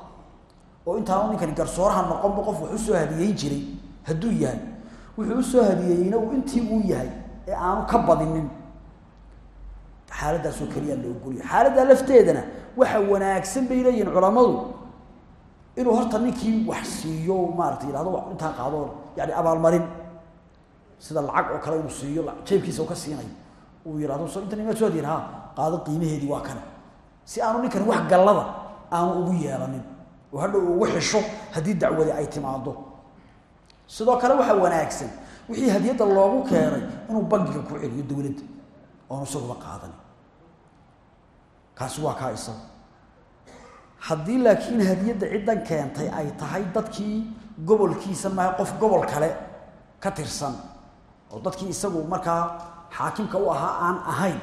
Oo intaanu ninkani garsooraha noqonba qof wax u soo hadiyeyn jiray hadduu yahay wuxuu u soo hadiyeeyeyna uu intii uu yahay ee aanu ka badinin. Xaaladdaasoo keliyaa la ogolyahay xaaladdaa lafteedana waxa wanaagsan bay leeyihiin culammadu. Inuu horta ninkii wax siiyo maarata yidhahdo intaa qaado yani abaalmarin sida lacag oo kale inuu siiyo jeebkiisa u ka siinayo uu yidhahdo so intan imaad soo hadiyen ha qaado qiimaheedii waa kana. Si aanu ninkani wax gallada aanu ugu yeelanin oo hadhow ugu xisho haddii dacwadi ay timaado sidoo kale waxaa wanaagsan. Wixii hadiyadda loogu keenay inuu bangiga ku celiyo dowladda oonu isaguba qaadanin kaasi waa kaa isaga haddii laakiin hadiyadda ciddan keentay ay tahay dadkii gobolkiisa maaha qof gobol kale ka tirsan oo dadkii isagu markaa xaakimka u ahaa aan ahayn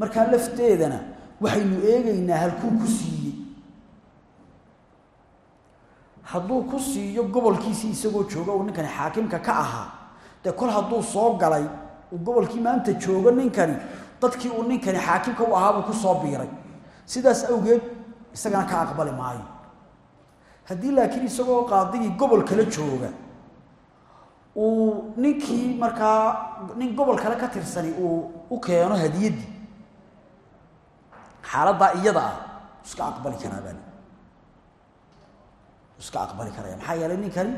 markaa lafteedana waxaynu eegaynaa halkuu ku siiyey hadduu ku siiyo gobolkiisii isagoo jooga uu ninkani xaakimka ka ahaa dee kol hadduu soo galay uu gobolkii maanta joogo ninkani dadkii uu ninkani xaakimka u ahaabuu ku soo biiray. Sidaas awgeed isagana ka aqbali maayo. Haddii laakiin isagoo qaadigii gobol kale jooga uu ninkii markaa nin gobol kale ka tirsani uu u keeno hadiyaddii xaaladdaa iyada ah iska aqbali karaa baa iska aqbali karaya. Maxaa yeelay ninkani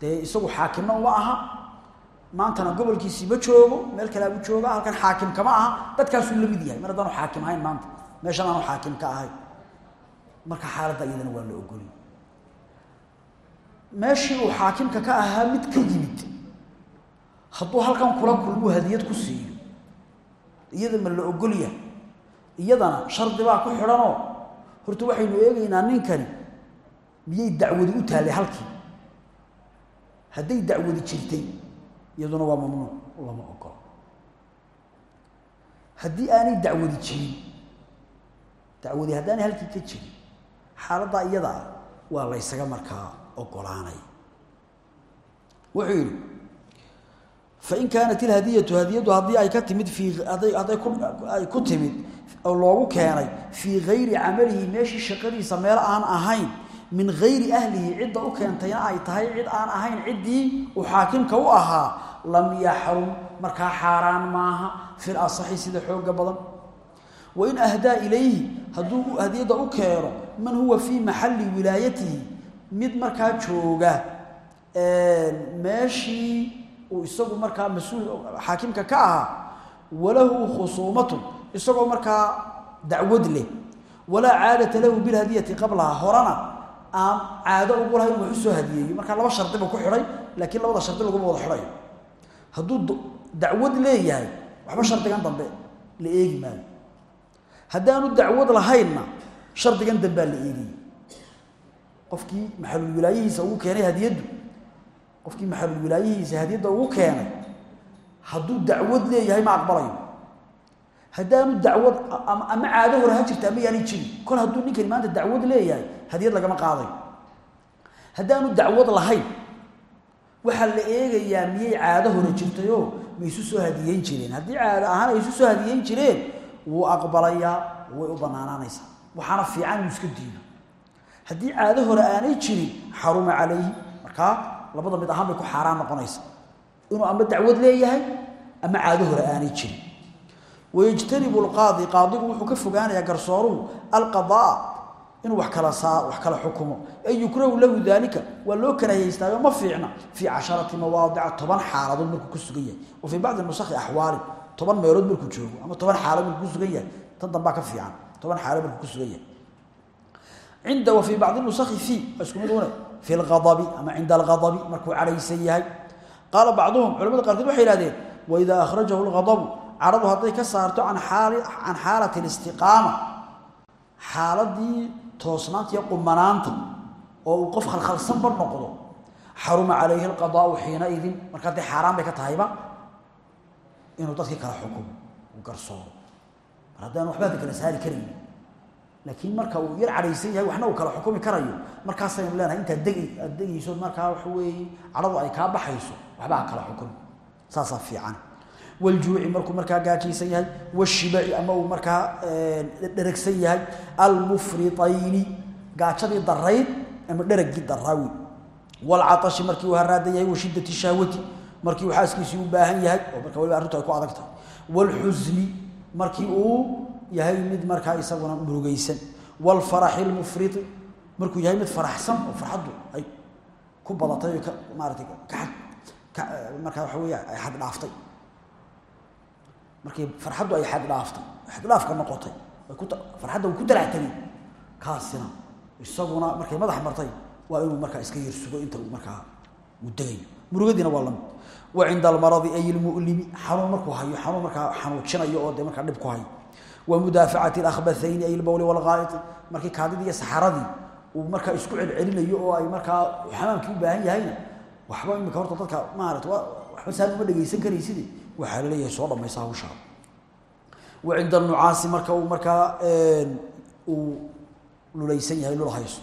dee isagu xaakimna uma aha. Maantana gobolkiisii ma joogo meel kalea bu jooga halkan xaakim kama aha. Dadkaasuu la mid yahay. Mar haddaanu xaakim ahayn maanta meeshan aanu xaakim ka ahay. Marka xaaladda iyadana waa la ogoli. Meeshii uu xaakimka ka ahaa mid ka yimid hadduu halkan kula kulmuu hadiyad ku siiyo iyada ma la ogolyahay iyadana shardi baa ku xidhanoo. Horta waxaynu eegaynaa ninkani miyay dacwadi u taallay halkii? Hadday dacwadi jirtay iyaduna waa mamnuuc lama ogolo haddii aanay dacwadi jirin dacwadi haddaanay halkii ka jirin xaaladdaa iyada ah waa laysaga markaa ogolaanay wuxuu yidhi fain kaanat ilhadiyatu hadiyaddu haddii ay ka timid hadday hadday ku ay ku timid oo loogu keenay fii gayri camalihi meeshii shaqadiisa meel aan ahayn min gayri ahlihi cidda u keentayna ay tahay cid aan ahayn ciddii uu xaakimka u ahaa lam yaxrum markaa xaaraan maaha fil asaxi sida xooga badan. Wain ahdaa ilayhi hadduu hadiyadda u keeno man huwa fii maxalli wilaayatihi mid markaa jooga meeshii uu isagu markaa mas'uul ka ahaa walahu khusuumatun isagoo markaa dacwad leh walaa caadata lahu bilhadiyati qablaha horena aan caado ugu lahayn wax u soo hadiyeeyo markaa laba shardi ku xidhay laakiin labada shardi laguma wada xidhayo hadduu dacwad leeyahay waxba shardigan dambe la eegi maayo. Haddaanu dacwad lahaynna shardigan dambaa la eegaya qofkii maxalul wilaayihiisa ugu keenay hadiyaddu qofkii maxalul wilaayihiisa hadiyadda ugu keenay hadduu dacwad leeyahay ma aqbalayo. Haddaanu dacwad ama caado hore ha jirta ama yaanay jirin. Kol hadduu ninkani maanta dacwad leeyahay hadiyad lagama qaadayo haddaanu dacwad lahayn waxaa la eegayaa miyay caado hore jirtayoo ma isu soo hadiyeyn jireen. Haddii caado ahaan ay soo hadiyeyn jireen wuu aqbalayaa way u banaanaanaysaa. Waxaana fiican inuu iska diido. Caado hore aanay jirin xaruma calayhi markaa labada mid ahaan ku xaaraan noqonaysa inuu ama dacwad leeyahay ama caado hore aanay jirin. Wayajtanibu alqaadi qaadigu wuxuu ka fogaanayaa garsooruhu alqadaa inuu wax kala saa wax kala xukumo. Ay yukrahu lahu dalika waa loo karahaystaayo ma fiicna. Fii casharati mawaadica toban xaaladood markuu ku sugan yahay. Wa fii bacdi nusakhi axwaalin toban meelood markuu joogo ama toban xaaladood markuu ku sugan yahay. Tan dambaa ka fiican toban xaaladood markuu ku sugan yahay. Cinda wa fii bacdi nusakhi fii isku mid une fi lghadabi ama cinda alghadabi markuu cadhaysan yahay. Qaala bacduhum culamada qaarkood waxay yihahdeen waidaa akhrajahu lghadabu cadhadu hadday ka saarto can aali can xaalati alistiqaama xaaladii toosnaanta iyo qumanaanta oo uu qof khalkhalsanba noqdo xaruma calayhi alqadaau xiinaidin marka haddii xaaraan bay ka tahayba inuu dadkii kala xukumo garsoodo mar haddaan waxbaada kala saari karayn laakiin marka uu yar cadhaysan yahay waxna uu kala xukumi karayo. Markaasaynu leenahay intaad deg aad degayso markaa waxa weeye cadhadu ay kaa baxayso waxba kala xukumi saasaa fiican wljuuci markuu markaa gaajaysan yahay wshibaci ama uu markaa dheragsan yahay almufriayni gaajadii darayd ama dheragii daraawi wlcaashi markii uu haraadan yahay washidati shahwati markii uu xaaskiisii u baahan yahay oo marka waliba arrintu ay ku adag tahay wlxusni markii uu yahay mid markaa isaguna murugaysan wlfaraxi lmufrii markuu yahay mid faraxsan oo farxaddu ay ku badatay o maarata markaa waxa wey ay xad dhaaftay markii farxaddu ay xad dhaaftay xaddhaafka noqotay farxadda uu ku dalactagay kaasina. Isaguna markay madax martay waa inuu markaa iska yersugo inta uu markaa uu degayo murugadiina waa la mid wa cinda almaradi ay lmulimi xanuun markuu hayo xanuun markaa xanuujinayo oo dee markaa dhib ku hayo. Wa mudaafacati alahbathayni ay lbowli walghaa'iti markii kaadidii iyo saxaradii uu markaa isku celcelinayo oo ay markaa xamaamkii u baahan yahayna waxba imika horta dadka maarata waxba saan uma dhegaysan karayside waxaa la leeyahay soo dhamaysa hawshaa wa nucaasi marka uu markaa uu lulaysan yahay lul hayso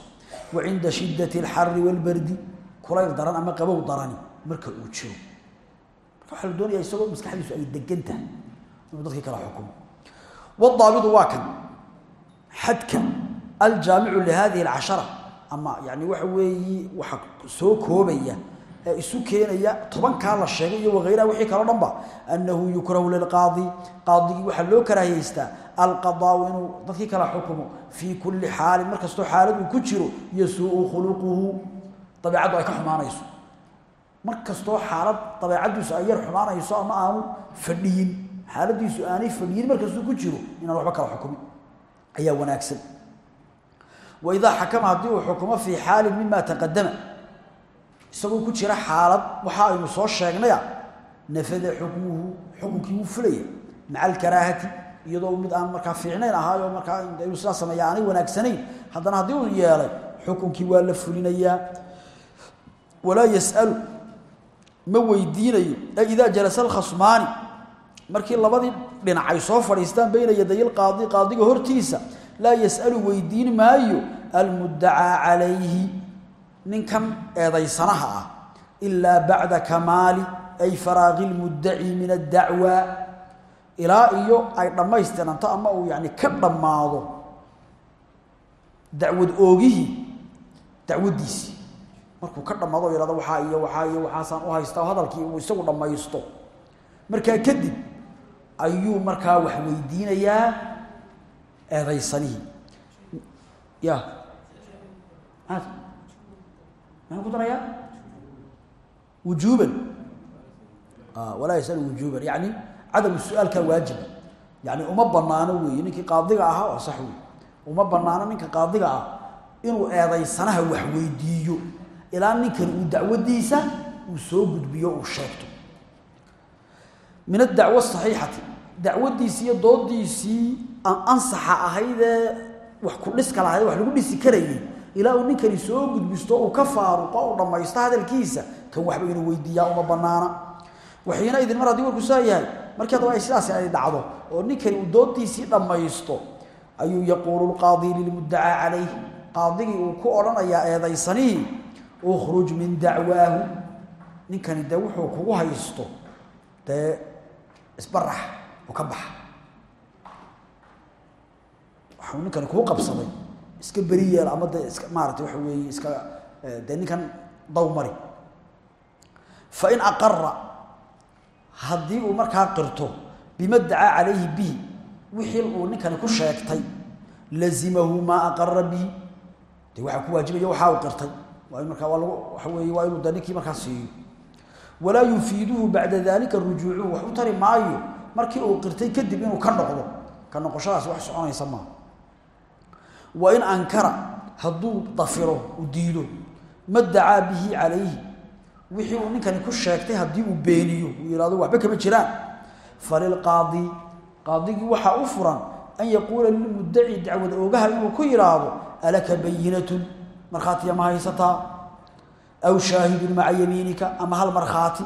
wa shiddati alxari walbardi kulayl daran ama qabow darani marka uu jiro. Waxaa la doonaya isagoo maskaxdiisu ay degan tahay inuu dadkii kala xukumo. Wadaabidu waa kan xadka aljaamicu lihadihi alcashara ama yani waxa weeyi waxa soo koobaya isu keenaya tobankaa la sheegay iyo wahayraha wixii kaloo dhan ba annahu yukrahu lilqaadi qaadigii waxaa loo karaahiyeystaa alqadaau inuu dadkii kala xukumo fii kulli xaalin mar xaalad uu ku jiro yasuu'u khuluquhu. Dabeecaddu ay ka xumaanayso. Mar xaalad dabeecaddiisu ay yar xumaanayso ama aanu fadhiyin xaaladiisu aanay fadhiyin mar ku jiro inaan waxba kala xukumin. Ayaa wanaagsan. Waidaa xakama haddii uu xukumo fii xaalin mima taqadama isagoo ku jira xaalad waxa aynu soo sheegnaya nafada xukmuhu xukunkii wuu fulaya maca alkaraahati iyadoo mid aan markaa fiicnayn ahaayo markaa inuu sameeya aanay wanaagsanayn haddana haddii uu yeelay xukunkii waa la fulinayaa. Walaa yasalu ma weydiinayo idaa jalasa alkhasmaani markii labadii dhinac ay soo fadhiistaan bayna yaday lqaadi qaadiga hortiisa laa yasalu weydiin maayo almuddacaa calayhi ninkan eedaysanaha ah ilaa bacda kamaali ay faraaqi lmuddaci min addacwa. Ilaa iyo ay dhammaystiranto ama uu yani ka dhammaado dacwad oogihii dacwaddiisii markuu ka dhammaado o yihahdo iyo waxaa iyo waxaasaan u haysta hadalkii uu isagu dhammaysto. Markaa kadib ayuu markaa wax weydiinayaa eedaysanihii. Ya maxaan ku darayaa wujuuban walaa yasalu wujuuban yani cadamu su'aalkaa waajiba yani uma banaano weeye ninkii qaadiga ahaa oo sax wey uma banaano ninka qaadiga ah inuu eedaysanaha wax weydiiyo. Ilaa ninkan uu dacwadiisa uu soo gudbiyo uu sheegto. Min adacwo saxiixati dacwadiisii iyo doodiisii ansaxa ahaydee wax ku dhiska lahayd wax lagu dhisi karayay ilaa uu ninkani soo gudbisto uu ka faaruqo u dhammaysto hadalkiisa kan waxba inuu weydiiyaa uma banaana waxiina idin mar haddii warku saa yahay markii haddaba ay sidaasi ay dhacdo oo ninkani uu doodiisii dhammaysto ayuu yaquulu lqaadi lilmuddacaa calayh qaadigii uu ku odhanayaa eedaysanii ukhruj min dacwaahu. Ninkani dee wuxuu kugu haysto dee isbarax oo ka baxa. Waxuu ninkani kuu qabsaday iska beri yeel ama de iska maarata waxa weeye iska dee ninkan daw mari. Fa in aqara uu markaa qirto bima calayhi bihi wixii uu ninkani ku sheegtay lazimahu maa aqara bihi. Dee waxaa ku waajibaya waxaa uu qirtay. Waa markaa waa lagu waxa weeye waa inuu ninkii markaa siiyo. Walaa yufiiduhu bacda dalika rujuucuhu wax u tari maayo markii uu qirtay kadib inuu ka noqdo. Ka noqoshadaasi wax soconaysa maaha wa in ankara hadduu dafiro u diido ma dacaa bihi calayhi. Wixii uu ninkani ku sheegtay haddii uu beeniyo uu yihahdo waxba kama jiraan. Falilqaadi qaadigii waxaa u furan an yaquula lilmuddaci dacwad oogaha inuu ku yidhaahdo alaka bayinatun markhaatiya ma haysataa. Aw shaahidun maca yamiinika ama hal markhaati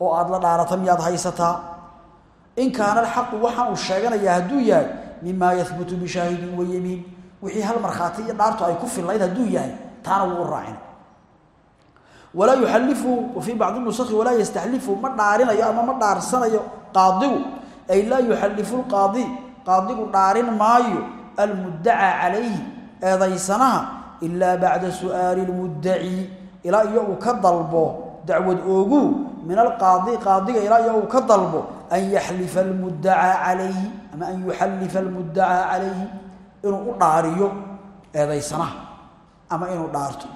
oo aada la dhaarata miyaad haysataa. In kaana alxaqu waxaan uu wixii hal markhaati iyo dhaartu ay ku fillayd hadduu yahay taana wuu u raacin. Walaa yuxallifu fii bacdi nusakhi walaa yastaxlifu ma dhaarinayo ama ma dhaarsanayo qaadigu ay laa yuxallifu lqaadi qaadigu dhaarin maayo almuddacaa calayhi eedaysanaha ilaa bacda su'aali lmuddaci ilaa iyo uu ka dalbo dacwad oogu min alqaadi qaadiga ilaa iyo ka dalbo an yaxlifa almuddacaa calayhi ama an yuxallifa almuddacaa calayhi inuu u dhaariyo eedaysanaha ama inuu dhaarto.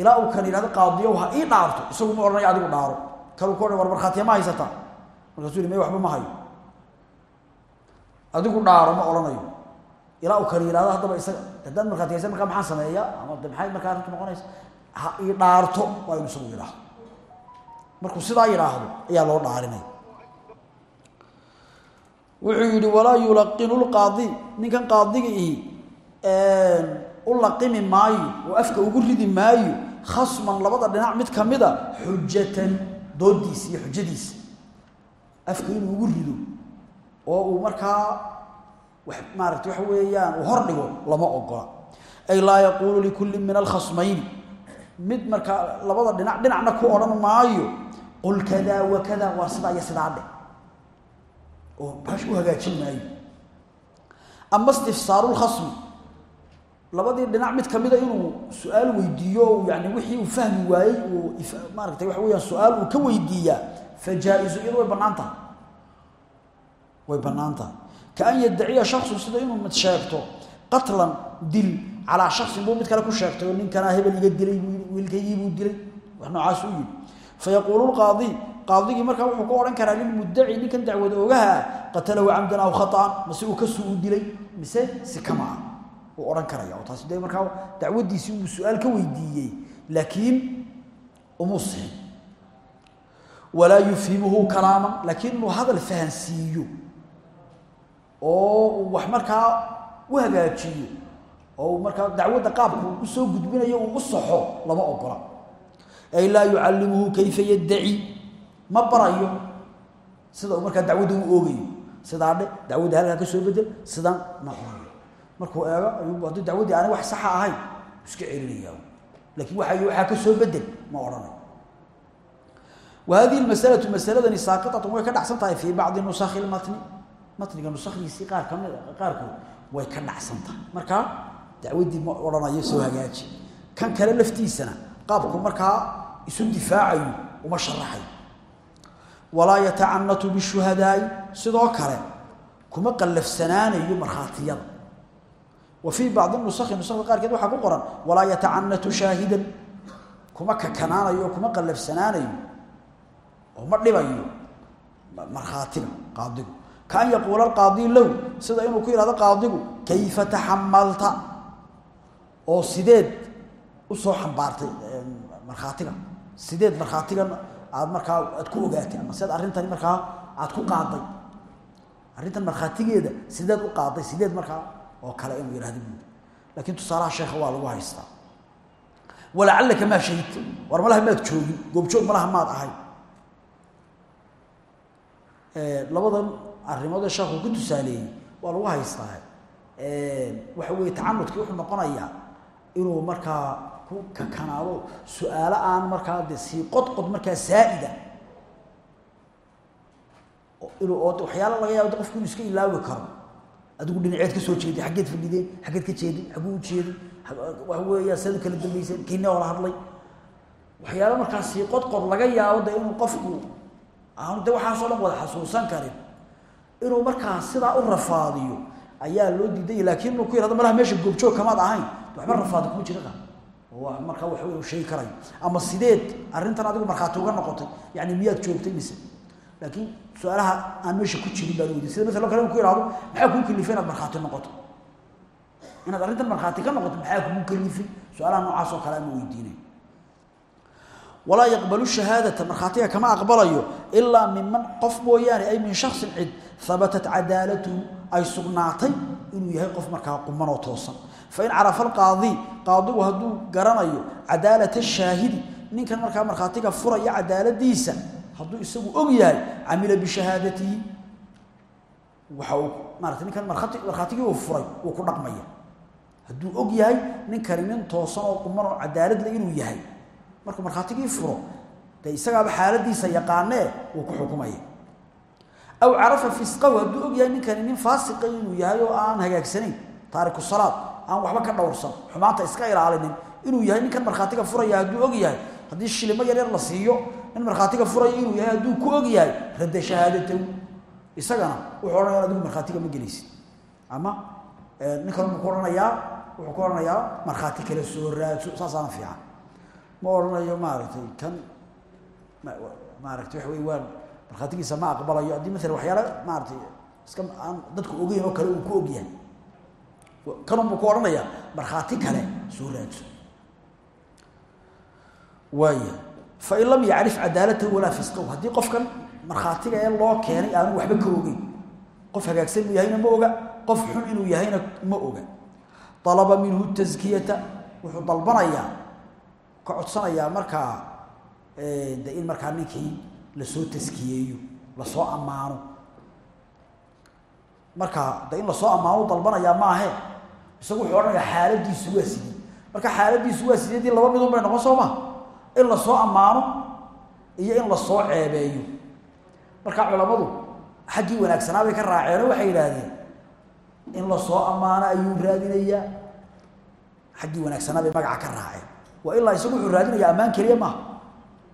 Ilaa uu kan yidhahdo qaadiyow ha ii dhaarto isagu ma odhanayo adigu dhaaro. Kanuu ku odhan war markhaatiya ma haysataa markaasuu yidhi may waxba ma hayo. Adigu dhaaro ma odhanayo. Ilaa uu kan yidhahdo haddaba isaga haddaad markhaati haysan markaa maxaan sameeyaa? Ama de maxay markaa arrintu ha ii dhaarto waa inu isagu yidhaahdo. Markuu sidaa yidhaahdo ayaa loo dhaarinaya wuxuu yidhi walaa yulaqinu lqaadi ninkan qaadiga ihi u laqimi maayo oo afka ugu ridi maayo khasman labada dhinac mid ka a xujatan doodiisa iyo xujadiisa afka inuu ugu rido oo uu markaa maarata waxa weeyaan uu hor dhigo lama ogola. Ay laa yaquulu likulli min alkhasmayni mid markaa labada dhinac dhinacna ku odhan maayo qul kada wa kada waa sidaa iyo sidaa oo bash u hagaajin maayo ama istifsaaru lkhasmi labadii dhinac mid kamida inuu su'aal yani wixii uu fahmi waayey uu maaratay waxa weyaan su'aal uu ka weydiiyaa fa iyadu way bannaan tahay way bannaan tahay sida inuu mid sheegto qatlan dil calaa shaksin buu mid kale ku sheegtay oo hebel iga dilay wiilkaygii buu dilay wax noocaas u yidhi fayaquulu lqaadi qaadigii markaa wuxuu ku odhan karaa lilmuddaci ninkan dacwad oogaha qatalahu camdan aw khaطan mase uu kasuu u dilay mise si kama ah uu odhan oo taasi dee markaa dacwaddiisii uu su'aal ka weydiiyey laakiin umuu sixin walaa yufhimuhu kalaaman laakiin inuu hadal fahansiiyo oo uu wax markaa u hagaajiyo oo markaa dacwadda qaabku u soo gudbinayo uu u saxo lama ogola ay laa yucallimuhu kayfa yaddaci ma barayo. Sida markaa dacwadda u oogayo. Sidaa dhe dacwadda halkaa ka soo bedel sidan ma orayo markuu eego ayuu haddii dacwaddii aanay wax saxa ahayn iska celinaya laakiin waxa waxaa ka soo bedel ma odhanayo wa hadihi lmasalatu masaladani saaqitatun way ka dhacsan tahay fii bacdi nusakhi lmatni matniga nusakhiisii qaar ka mid qaarkood way ka dhacsan tahay. Markaa dacwaddii ma odhanayo soo hagaaji. Kan kale laftiisana qaabku markaa isu difaacayo uma sharaxayo walaa yatacanatu bishuhadaai sidoo kale kuma qallafsanaanayo markhaatiyada. Wa fii bacdi nusakhi nusakda qaarkeed waxaa ku qoran walaa yatacanatu shaahidan kuma kakanaanayo oo kuma qallafsanaanayo oo ma dhibayo markhaatiga qaadigu. Kaan yaquula alqaadi low sida inuu ku yihahdo qaadigu kayfa taxamalta oo sideed u soo xambaartay markhaatiga sideed markhaatigan aad markaa aad ku ogaatay ama sideed arrintani markaa aad ku qaaday. Arrintan markhaatigeeda sideed u qaaday sideed markaa oo kale inuu yihahdo buudi laakiin tusaalaha sheekha waa lagu haystaa. Walacallaka maa shahidta. War malaha maad joogin. Goobjoog malaha maad ahay labadan arrimood ee sheekhu ku tusaaleeyey waa lagu haystaa. Waxa weeye tacanudkii wuxuu noqonayaa inuu markaa ku kakanaado su'aalo aan markaa de sii qodqod markaa saa'ida inuu oo waxyaala laga yaabo qofku iska ilaawi karo. Adigu dhinaceed ka soo jeeday xaggeed fadhideen xaggeed ka jeeday xagguu u jeeday waxa weeyaa sadu kala dambayseen kiina oo la hadlay. Waxyaalo markaa sii qodqod laga yaabo de inuu qofku aanu de waxaasoo dhan wada xasuusan karin. Inuu markaa sidaa u rafaadiyo ayaa loo diidaya laakiin ku yihahdo malaha meesha goobjoog kamaad ahayn. Waxba rafaadi kuma jira qa oo markaa wax weyn uu sheegi karayo ama sideed arrintan adigu markhaati uga noqotay. Yani miyaad joogtay mise? Laakiin su'aalaha aan meesha ku jirin baan weydiy sida masalo kale ku ihahdo maxaa kuu kalifay inaad markhaati noqoto inaad arrintan markhaati ka noqoto maxaa kuu kalifay su'aalaha noocaas oo kale ama weydiinay. Walaa yaqbalu shahaadata markhaatiga kama aqbalayo ilaa minman qof mooyaane ay min shaksin cid habatat cadaalatuhu ay sugnaatay inuu yahay qof markaa qumanoo toosan fain carafa alqaadi qaadigu hadduu garanayo cadaalata shaahidi ninkan markaa markhaatiga furaya cadaaladiisa hadduu isagu og yahay camila bishahaadatihi waxa uu maarata ninkan markhaatigii uu furay uu ku dhaqmaya hadduu og yahay ninkani nin toosan oo quman oo cadaaladle inuu yahay markuu markhaatigii furo dee isagaaba xaaladiisa yaqaanee uu ku xukumaya aw carafa fisqahu hadduu og yahay ninkani nin aan waxba ka dhowrsan. Xumaanta iska ilaalinin. Inuu yahay ninkan markhaatiga furaya hadduu og yahay. Haddii shilimo yaryar la siiyo nin markhaatiga furaya inuu yahay hadduu ku og yahay radda shahaadatahu isagana wuxuu odhanaya adigu markhaatiga ma gelaysid. Ama ninkan wuxuu ku odhanayaa wuxuu ku odhanayaa markhaati kale soo raadso saasaana fiican. Ma odhanayo maaragtay kan maaragtay waxa wey waan markhaatigiisa ma aqbalayo. Haddii maalan waxyaala maaratay iska aan dadku ogeyn oo kale uu ku og yahay kanunbuu ku odhanaya markhaati kale soo raadso. Waaya fain lam yacrif cadaalatahu walaa fisqahu haddii qofkan markhaatiga ee loo keenay aanu waxba ka ogeyn. Qof hagaagsan inuu yahayna ma oga qof xun inuu yahayna ma oga. Alaba minhu taskiyata wuxuu dalbanayaa ka codsanayaa markaa de in markaa ninkii la soo taskiyeeyo la soo ammaano. Markaa de in la soo ammaano dalbanayaa maahe isagu wuxuu odhanayaa xaaladiisu waa sidii. Marka xaaladiisu waa sideedii laba midun bay noqon soo ma? In la soo ammaano iyo in la soo ceebeeyo. Marka culammadu xaggii wanaagsanaa bay ka raaceeno waxay yidhaahdeen in la soo ammaano ayuu raadinayaa. Xaggii wanaagsanaa bay magaca ka raaceen. Waa ilaa isagu wuxuu raadinayaa ammaan keliya maaha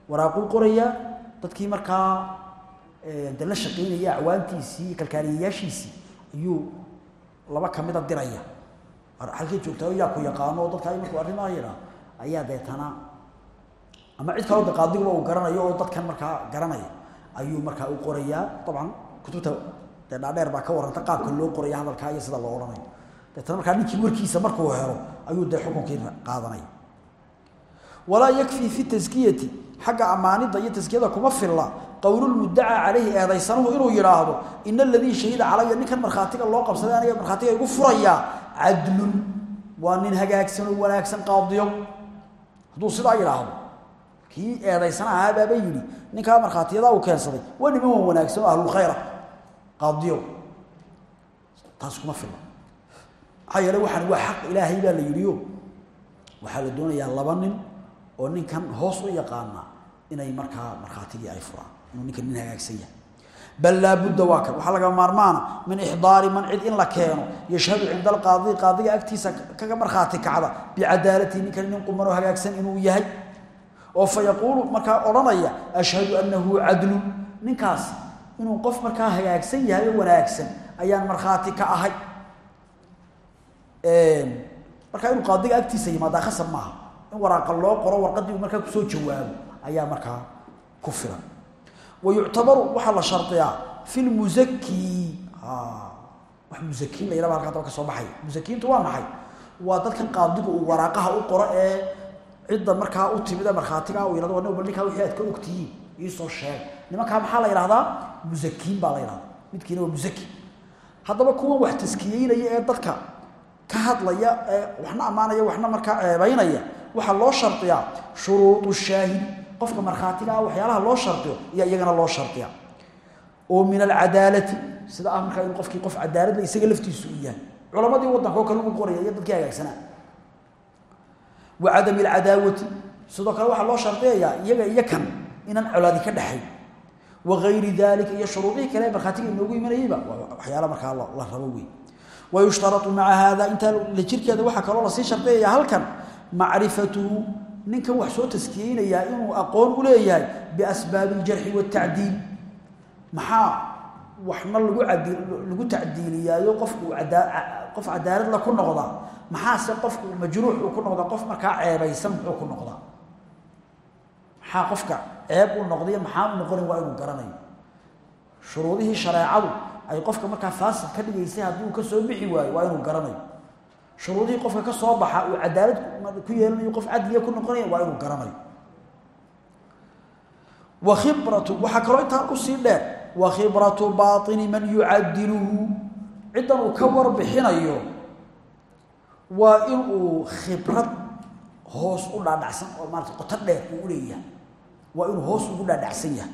waraaquu qorayaa dadkii markaa de shaqaynaya acwaantiisii kalkaaliyayaashiisii ayuu laba kamida diraya halkay joogtaa yaa ku yaqaano oo dadka markuu arrimaha yidhaa ayaa deetana ama cid kaloo de qaadiguba uu garanayo oo dadkan markaa garanaya ayuu markaa u qorayaa. Dabcan kutubta dee dhaadheer baa ka warranta qaabka loo qoraya hadalkaa iyo sida loo odhanayo deetana markaa ninkii warkiisa markuu helo ayuu dee xukunkii qaadanaya. Walaa yakfii fi taskiyati xagga ammaanidda iyo taskiyada kuma filla. Qowlulmuddacaa calayhi eedaysanuhu inuu yidhaahdo ina aladii shahida calaya ninkan markhaatiga loo qabsaday aniga markhaatiga igu furayaa cadlun waa nin hagaagsan oo wanaagsan qaadiyo hadduu sidaa yidhaahdo kii eedaysana ahaa baaba yidhi ninkaa markhaatiyadaa uu keensaday waa niman wan wanaagsan oo ahlulkhayra qaadiyo taas kuma filla maxaa yeele waxaan waa xaq ilaahay baa la yidhio waxaa la doonayaa laba nin oo ninkan hoos u yaqaana markaa markhaatigii bal laabudda waa kan waxaa laga maarmaana min ixdaari man cid in la keeno. Yashhadu cinda alqaadi qaadiga agtiisa kaga markhaati kacda. Bicadaalatihi ninkan nin quman oo hagaagsan inuu yahay. Oo fa yaquulu markaa odhanaya ashhadu annahu cadlun. Ninkaas inuu qof markaa hagaagsan yahay oo wanaagsan ayaan markhaati ka ahay. Markaa inuu qaadiga agtiisa yimaadaa khasab maaha. In waraaqa loo qoro ayaa markaa ku filan wayuctabaru waxaa la shardiyaa fi lmusaki wax musakiin la yahaba halka adaba ka soo baxaya musakiintu waa maxay waa dadkan qaadigu uu waraaqaha u qoro ee cidda markaa u timid ee markhaatiga uu yihahdo wana bal ninkaa wixii aad ka ogtihiin iisoo sheeg nimankaa maxaa la yidhahdaa musakiin baa la yidhahdaa midkiina waa musaki haddaba kuwan wax taskiyeynaya ee dadka ka hadlaya ee qofka markhaatiga ah waxyaalaha loo shardiyo iyo iyagana loo shardiya oo min alcadaalati sida ah in qofkii qof cadaaladla isaga laftiisu u yahay. Culamadii waddanka oo kale ugu qoraya iyo dadkii hagaagsanaa. Wa cadami alcadaawati sidoo kale waxaa loo shardiyayaa iyaga iyo kan inaan colaadi ka dhexay wa gayri dalika iyo shuruudihii kale markhaatiga inoogu imanayeyba waxyaala markaa la rabo wey wayushtarau maca haada intaa la jirkeeda waxaa kaloo la sii shardiyaya halkan ninkan wax soo taskiyeynayaa inuu aqoon u leeyahay biasbaabi aljarxi waatacdiil maxaa waxna lagu adi lagu tacdiiliyaayo qofku qof cadaalad la ku noqdaa maxaase qofku majruux uu ku noqdaa qof markaa ceebaysan muxuu ku noqdaa maxaa qofka ceeb uu noqday maxaa u noqonin waa inuu garanayo? Shuruudihii shareecadu ay qofka markaa faasid ka dhigaysay haddii uu ka soo bixi waayo waa inuu garanayo shuruudihii qofka ka soo baxa uu cadaalad ku yeelanayo qof cadliya ku noqonaya waa inuu garanayo. Wa khibratu waxaa kaloo intaan u sii dheer wa khibratu baini man yucadiluhu ciddan uu ka warbixinayo waa in uu hoos u dhaadhacsan oo maarata qoto dheer uu uleeyahay waa inuu hoos ugu dhaadhacsan yahay.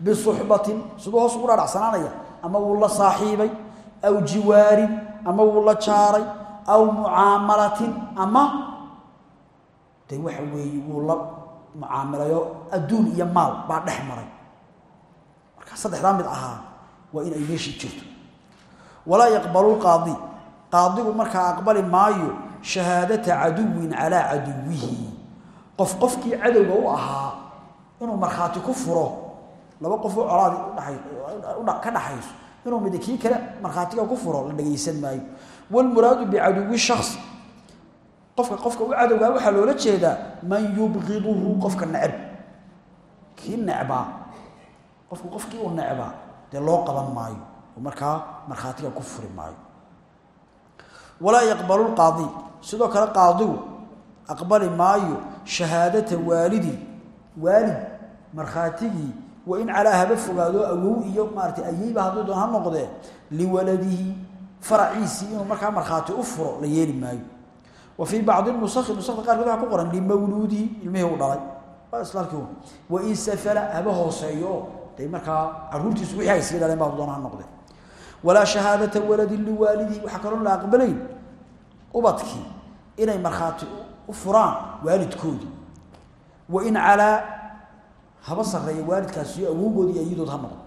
Bisuxbatin siduu hoos ugu dhaadhacsanaanaya ama wuu la saaxiibay. Aw jiwaarin ama wuu la jaaray aw mucaamalatin ama de waxa weeye wuu la mucaamilayo adduun iyo maal baa dhex maray. Marka saddexdaa mid ahaa waa in ay meeshii jirto. Walaa yaqbalu qaadi. Qaadigu markaa aqbali maayo shahaadata caduwin calaa caduwihi. Qof qofkii cadowga u ahaa inuu markhaati ku furo laba qofoo colaadi ka dhaxayso inuu mid kii kale markhaatiga ku furo la dhegaysan maayo wlmuraadu bicaduwi shasi qofka qofka u cadowgaa waxaa loola jeedaa man yubqiduhu qofka necb kii necbaa qofku qofkii uu necbaa dee loo qaban maayo oo markaa markhaatiga ku furi maayo. Walaa yaqbalu lqaadi sidoo kale qaadigu aqbali maayo shahaadata waalidin waalid markhaatigii wa in calaa haba fogaado awow iyo maaratay ayeyba faraciisii inuu markaa markhaati u furo la yeeli maayo. Wa fii bacdi nusakhi nusakda qaarkood waxaa ku qoran limawluudihi ilmihii u dhalay. Waa islaamkii wain safala haba hooseeyo. Oo dee markaa caruurtiisu wixii ay sii dhaleen baa doon ha noqdee walaa shahaadata waladin liwaalidihi waxaa kaloo la aqbalayn ubadkii inay markhaati u furaan waalidkoodii. Wa in calaa haba sarreeya waalidkaasiyo awowgoodii ayadood ha noqdo.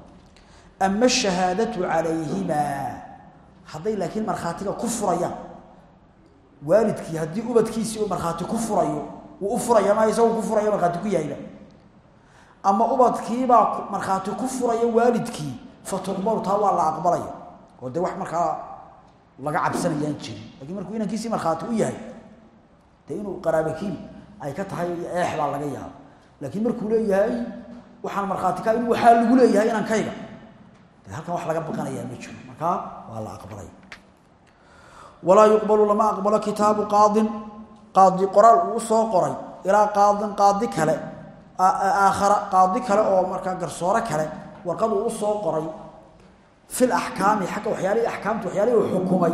Ama ashahaadatu calayhimaa hadday laakiin markhaatiga ku furayaan. Waalidkii haddii ubadkiisii uu markhaati ku furayo wuu u furaya ma isagoo ku furaya markhaati ku yahayba ama ubadkiibaa markhaati ku furaya waalidkii fatuqbalu taa waa la aqbalaya. Oo dee wax markaa laga cabsanayaan jirin. Lakiin markuu inankiisii markhaati u yahay dee qaraabakiin ay ka tahay eex laga yaaba laakiin markuu leeyahay waxaan markhaati ka in waxaa lagu leeyahay inankayga halkan wax laga baqanayaa ma jiro. Markaa waa la aqbalaya walaa yuqbalu lama aqbalo kitaabu qaadin. Qaadi qoraal uu u soo qoray. Ilaa qaadin qaadi kale aakhara qaadi kale oo markaa garsoore kale warqad uu u soo qoray. Fil axkaami xagga waxyaalihii axkaamta waxyaalihii uu xukumay.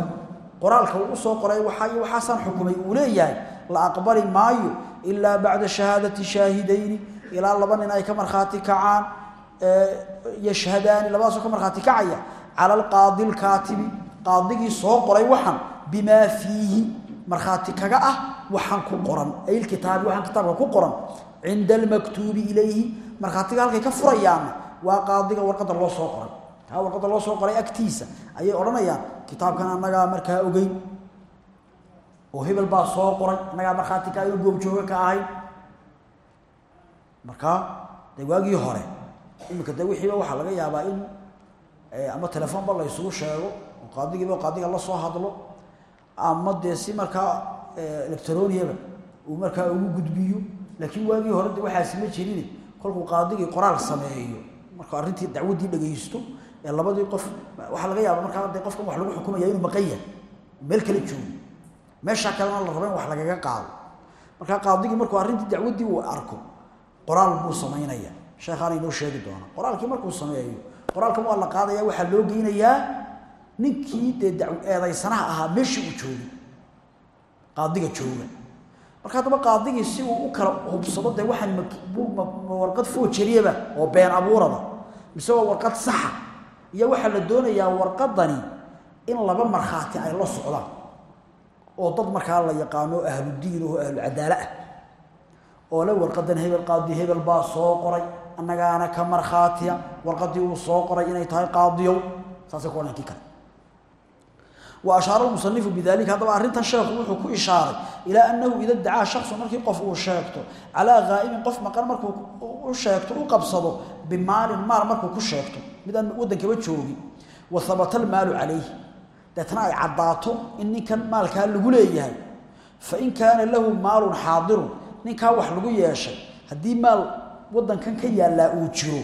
Qoraalka uu u soo qoray waxaa waxaasaan xukumay. Uu leeyahay la aqbali maayo ilaa bacda shahaadati shaahidayni ilaa laba nin ay ka markhaati kacaan yashhadaani labadaasoo ka markhaati kacaya cala alqaadi lkaatibi qaadigii soo qoray waxan bimaa fiihi markhaati kaga ah waxaan ku qoran. Ay ilkitaabi waxaan kitaabka ku qoran. Cinda almaktuubi ilayhi. Markhaatiga halkay ka furayaanna waa qaadiga warqadda loo soo qoray. Taa warqadda loo soo qoray agtiisa. Ayay odhanayaan kitaabkan annagaa markaa ogeyn. Oo hebel baa soo qoray annagaa markhaati ka ayo goobjooga ka ahayn markaa dee hore iminka de wixiiba waxaa laga yaabaa in ama telefoonba la ysugu sheego oo qaadigiiba qaadiga la soo hadlo ama dee si markaa electroniaba uu markaa ugu gudbiyo. Laakiin waagii hore de waxaasi jirin. Kolkuu qaadigii qoraal sameeyo. Markuu arrintii dacwaddii dhagaysto ee labadii qof waxaa laga yaaba markaa de qofkan wax lagu xukumaya inuu maqan meel kala joogo. Meeshaa kalena la raba wax lagaga qaado. Markaa qaadigii markuu arrintii dacwaddii uu arko qoraal buu samaynaya sheekhaana inoo sheegi doona qoraalkii markuu sameeyo qoraalkan waa la qaadaya waxaa loo geynayaa ninkii dee eedaysanaha ahaa meeshii uu joogay. Qaadiga jooga. Marka haddaba qaadigii si uu u kala hubsado dee waxaan warqad foojariyaba oo been abuurada mise waa warqad saxa iyo waxaa la doonayaa warqadani in laba markhaati ay la socdaan oo dad markaa la yaqaano ahludiin oo ahlucadaala ah. Oo le warqadan hebel qaadi hebel baa soo qoray annagaana ka markhaatiya warqadii uu soo qoray inay tahay qaadiyow saasay ku kale wa ashaara musanifu bidalika haddaba arrintan sheekhu wuxuu ku ishaaray ilaa annahu ida dacaa shaksu markii qof uu sheegto calaa haa'imin qof maqan markuu u sheegto u qabsado bimaalin maal markuu ku sheegto mid waddankaba joogin wa habata almaalu calayhi deetna ay caddaato in ninkan maalkaa lagu leeyahay fain kaana lahu maalun xaadirun ninkaa wax lagu yeeshay haddii maal wadankan ka yaallaa uu jiro.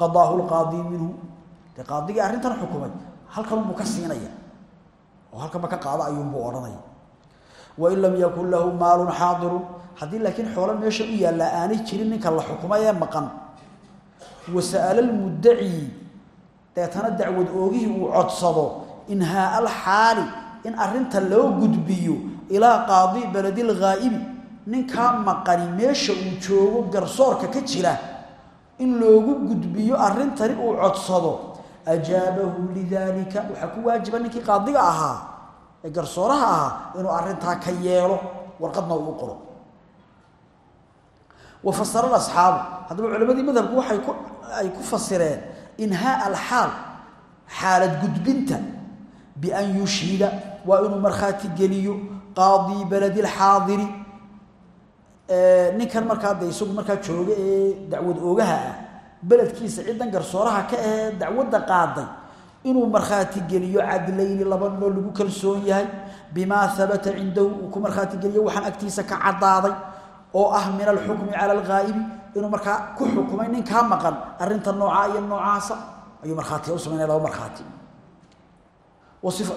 Qadaahu lqaadi minhu. Qaadigii arrintan xukumay. Halkanunbuu ka siinaya. Oo halkanba ka qaada ayuunbuu odhanaya. Wain lam yakun lahu maalun xaadirun. Haddii laakiin xoolo meesha u yaallaa aanay jirin ninka la xukumay ee maqan. Wasa'ala lmuddaci deetana dacwad oogihii uu codsado. Inhaa alxaali. In arinta loo gudbiyo. Ilaa qaadi beledi lghaa'ibi ninkaa maqani meesha uu joogo garsoorka ka jira in loogu gudbiyo arrintani uu codsado ajaabahu lidaalika waxaa ku waajiba ninkii qaadiga ahaa ee garsooraha ahaa inuu arrintaa ka yeelo warqadna uu qoro. Wa fasara asxaabu haddaba culimadii madhabku waxay ku ay ku fasireen inhaa alxaal xaalad gudbinta bian yushhida waa inuu markhaati geliyo qaadi beledi lxaadiri ninkan markaa de isagu markaa jooga ee dacwad oogaha ah beledkiisa ciddan garsooraha ka ahee dacwadda qaaday inuu markhaati geliyo cadlayni laba noo lagu kalsoon yahay bimaa habata cindahu uu ku markhaati geliyo waxaan agtiisa ka caddaaday oo ah min alxukmi cala alghaa'ibi inuu markaa ku xukumay ninkaa maqan arrinta noocaa iyo noocaasa ayuu markhaatiga u samaynaya laba markhaati.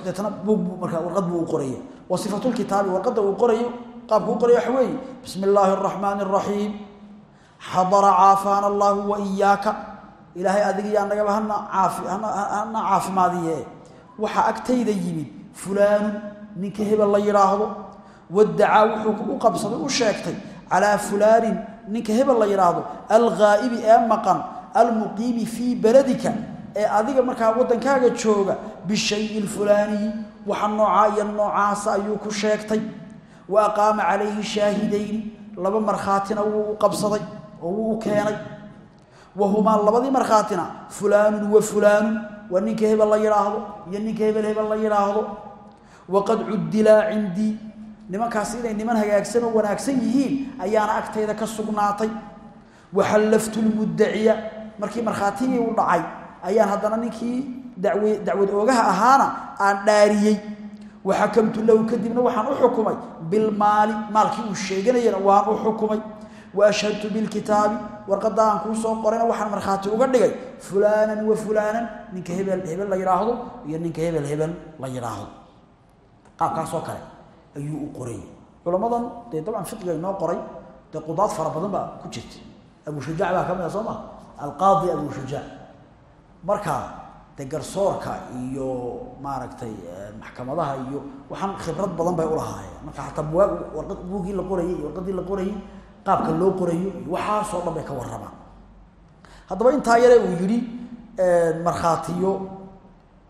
Deetna buug buu markaa warqad buu u qoraya wa sifatulkitaabi warqadda uu qorayo qaabku u qoraya waxa weeye bismi illaahi araxmaani araxiim xadara caafaana allaahu wa iyaaka ilaahay adigiyo annagaba hana caafi hana caafimaadiye. Waxaa agtayda yimid fulaanu ninka hebel la yidhaahdo waddacaa wuxuu u qabsaday u sheegtay calaa fulaanin ninka hebel la yidhaahdo alghaa'ibi ee maqan almuqiimi fii beladika ee adiga markaa waddankaaga jooga bishayi lfulaaniyi waxa noocaa iyo noocaasa ayuu ku sheegtay wa aqaama calayhi shaahidayni laba markhaatina wuu u qabsaday oo wuu u keenay wahumaa labadii markhaatina fulaanun wa fulaanun waa ninka hebel la yidhaahdo iyo ninka hebel hebel la yidhaahdo waqad cuddilaa cindii nimankaasi inay niman hagaagsan oo wanaagsan yihiin ayaana agtayda ka sugnaatay waxallaftu lmuddaciya markii markhaatigii u dhacay ayaan haddana ninkii dacwad oogaha ahaana aan dhaariyey waxakamtu lahu kadibna waxaan u xukumay bilmaali maalkii uu sheeganayana waan u xukumay wa ashhadtu bilkitaabi warqadda aan kuu soo qorayna waxaan markhaati uga dhigay fulaanan wa fulaanan ninka hebel hebel la yidhaahdo iyo ninka hebel hebel la yidhaahdo qaabkaasoo kale ayuu u qorayay culamadan dee dabcan fiqiga inoo qoray dee qudaad fara badan baa ku jirta marka de iyo maaragtay maxkamadaha iyo waxaan khibrad badan bay ulahaayeen marka xataa buwaag warqad buugii la qorayay iyo warqadii la qorayay qaabka loo qorayo iyo waxaasoo dhan bay ka warramaan haddaba intaa yare uu yidhi markhaatiyo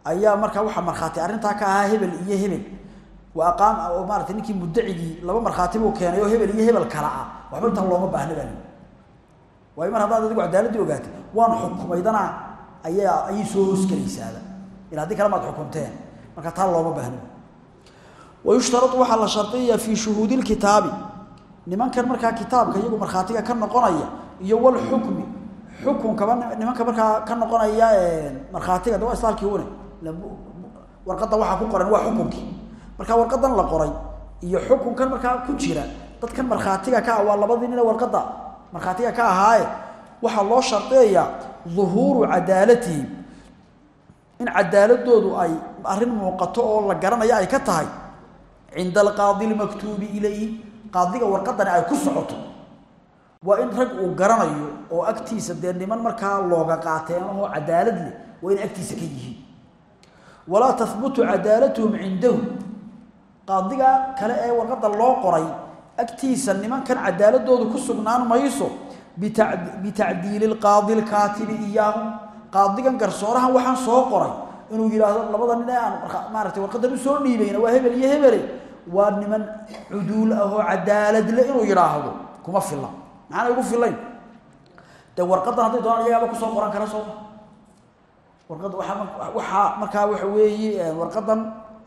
ayaa markaa waxaa markhaati arrintaa ka ahaa hebel iyo hebel. Waa aqaam oo maaratay ninkii muddacigii laba markhaati buu keenay oo hebel iyo hebel kala ah. Waxba intaa looma baahna baa waayo mar haddaad adigu cadaaladii ogaatay waan xukumaydana ayaa ayay soo hoosgelaysaaba ila haddii kale maad xukunteen marka taa looma baahno wayushtarau waxaa la shardiyayaa fii shuhuudi lkitaabi nimankan markaa kitaabka iyagu markhaatiga ka noqonaya iyo walxukmi xukunkaba nimanka markaa ka noqonaya markhaatiga de waa islaalkii une warqadda waxaa ku qoran waa xukunkii marka warqadan la qoray iyo xukunkan markaa ku jira dadkan markhaatiga ka ah waa labadii nine warqadda markhaatiga ka ahaaye waxaa loo shardiyayaa duhuuru cadaalatihim in cadaaladoodu ay arrin muuqato oo la garanayo ay ka tahay. Cinda alqaadi lmaktuubi ilayhi qaadiga warqadani ay ku socoto. Waa in rag uu garanayo oo agtiisa dee niman markaa looga qaateen oo cadaalad leh waa inay agtiisa ka yihiin walaa tahbutu cadaalatuhum cindahu. Qaadiga kale ee warqadda loo qoray agtiisa nimankan cadaaladoodu ku sugnaan mayso bitacdiili lqaadi lkaatibi iyaahu qaadigan garsoorahan waxaan soo qoray inuu yidhaahdo labada nin ee aan maaratay warqadan u soo dhiibayna waa hebel iyo hebele waa niman cuduul ah oo cadaaladle inuu yidhaahdo kuma filla maxaana igu fillayn dee warqadan hadday doonaan iyagaaba ku soo qoran kara soo warqadda waaa waxaa markaa waxa weeye warqadan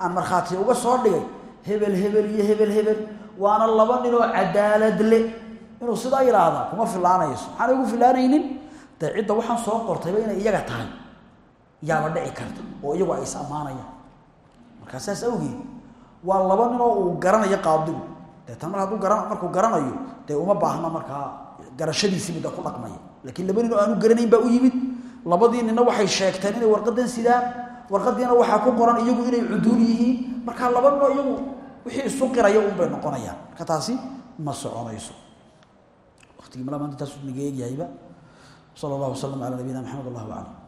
aan markhaati uga soo dhigay hebel hebel iyo hebel hebel waana laba inuu sidaa yidhaahdaa kuma filaanayso maxaana igu filaanaynin dee waxaan soo qortayba inay iyaga tahay. Yaaba dhici karta oo iyagu ay is ammaanayaan. Saas awgeed waa laba nin oo uu garanayo qaadigu deetan mar garan markuu garanayo dee uma baahna markaa garashadiisii midda ku dhaqmaya. Laakiin laba nin oo aanu garanayn baa u yimid. Labadii waxay sheegteen inay warqadan sidaan warqadiina waxaa ku qoran iyagu inay cuduul yihiin. Markaa laba nin oo iyagu wixii isu qiraya un bay noqonayaan. Marka taasi ma soconayso waqtigii malaa maanta taasuu naga eegyahayba sala allahu wasalam calaa nabiyina maxamed allahu aclam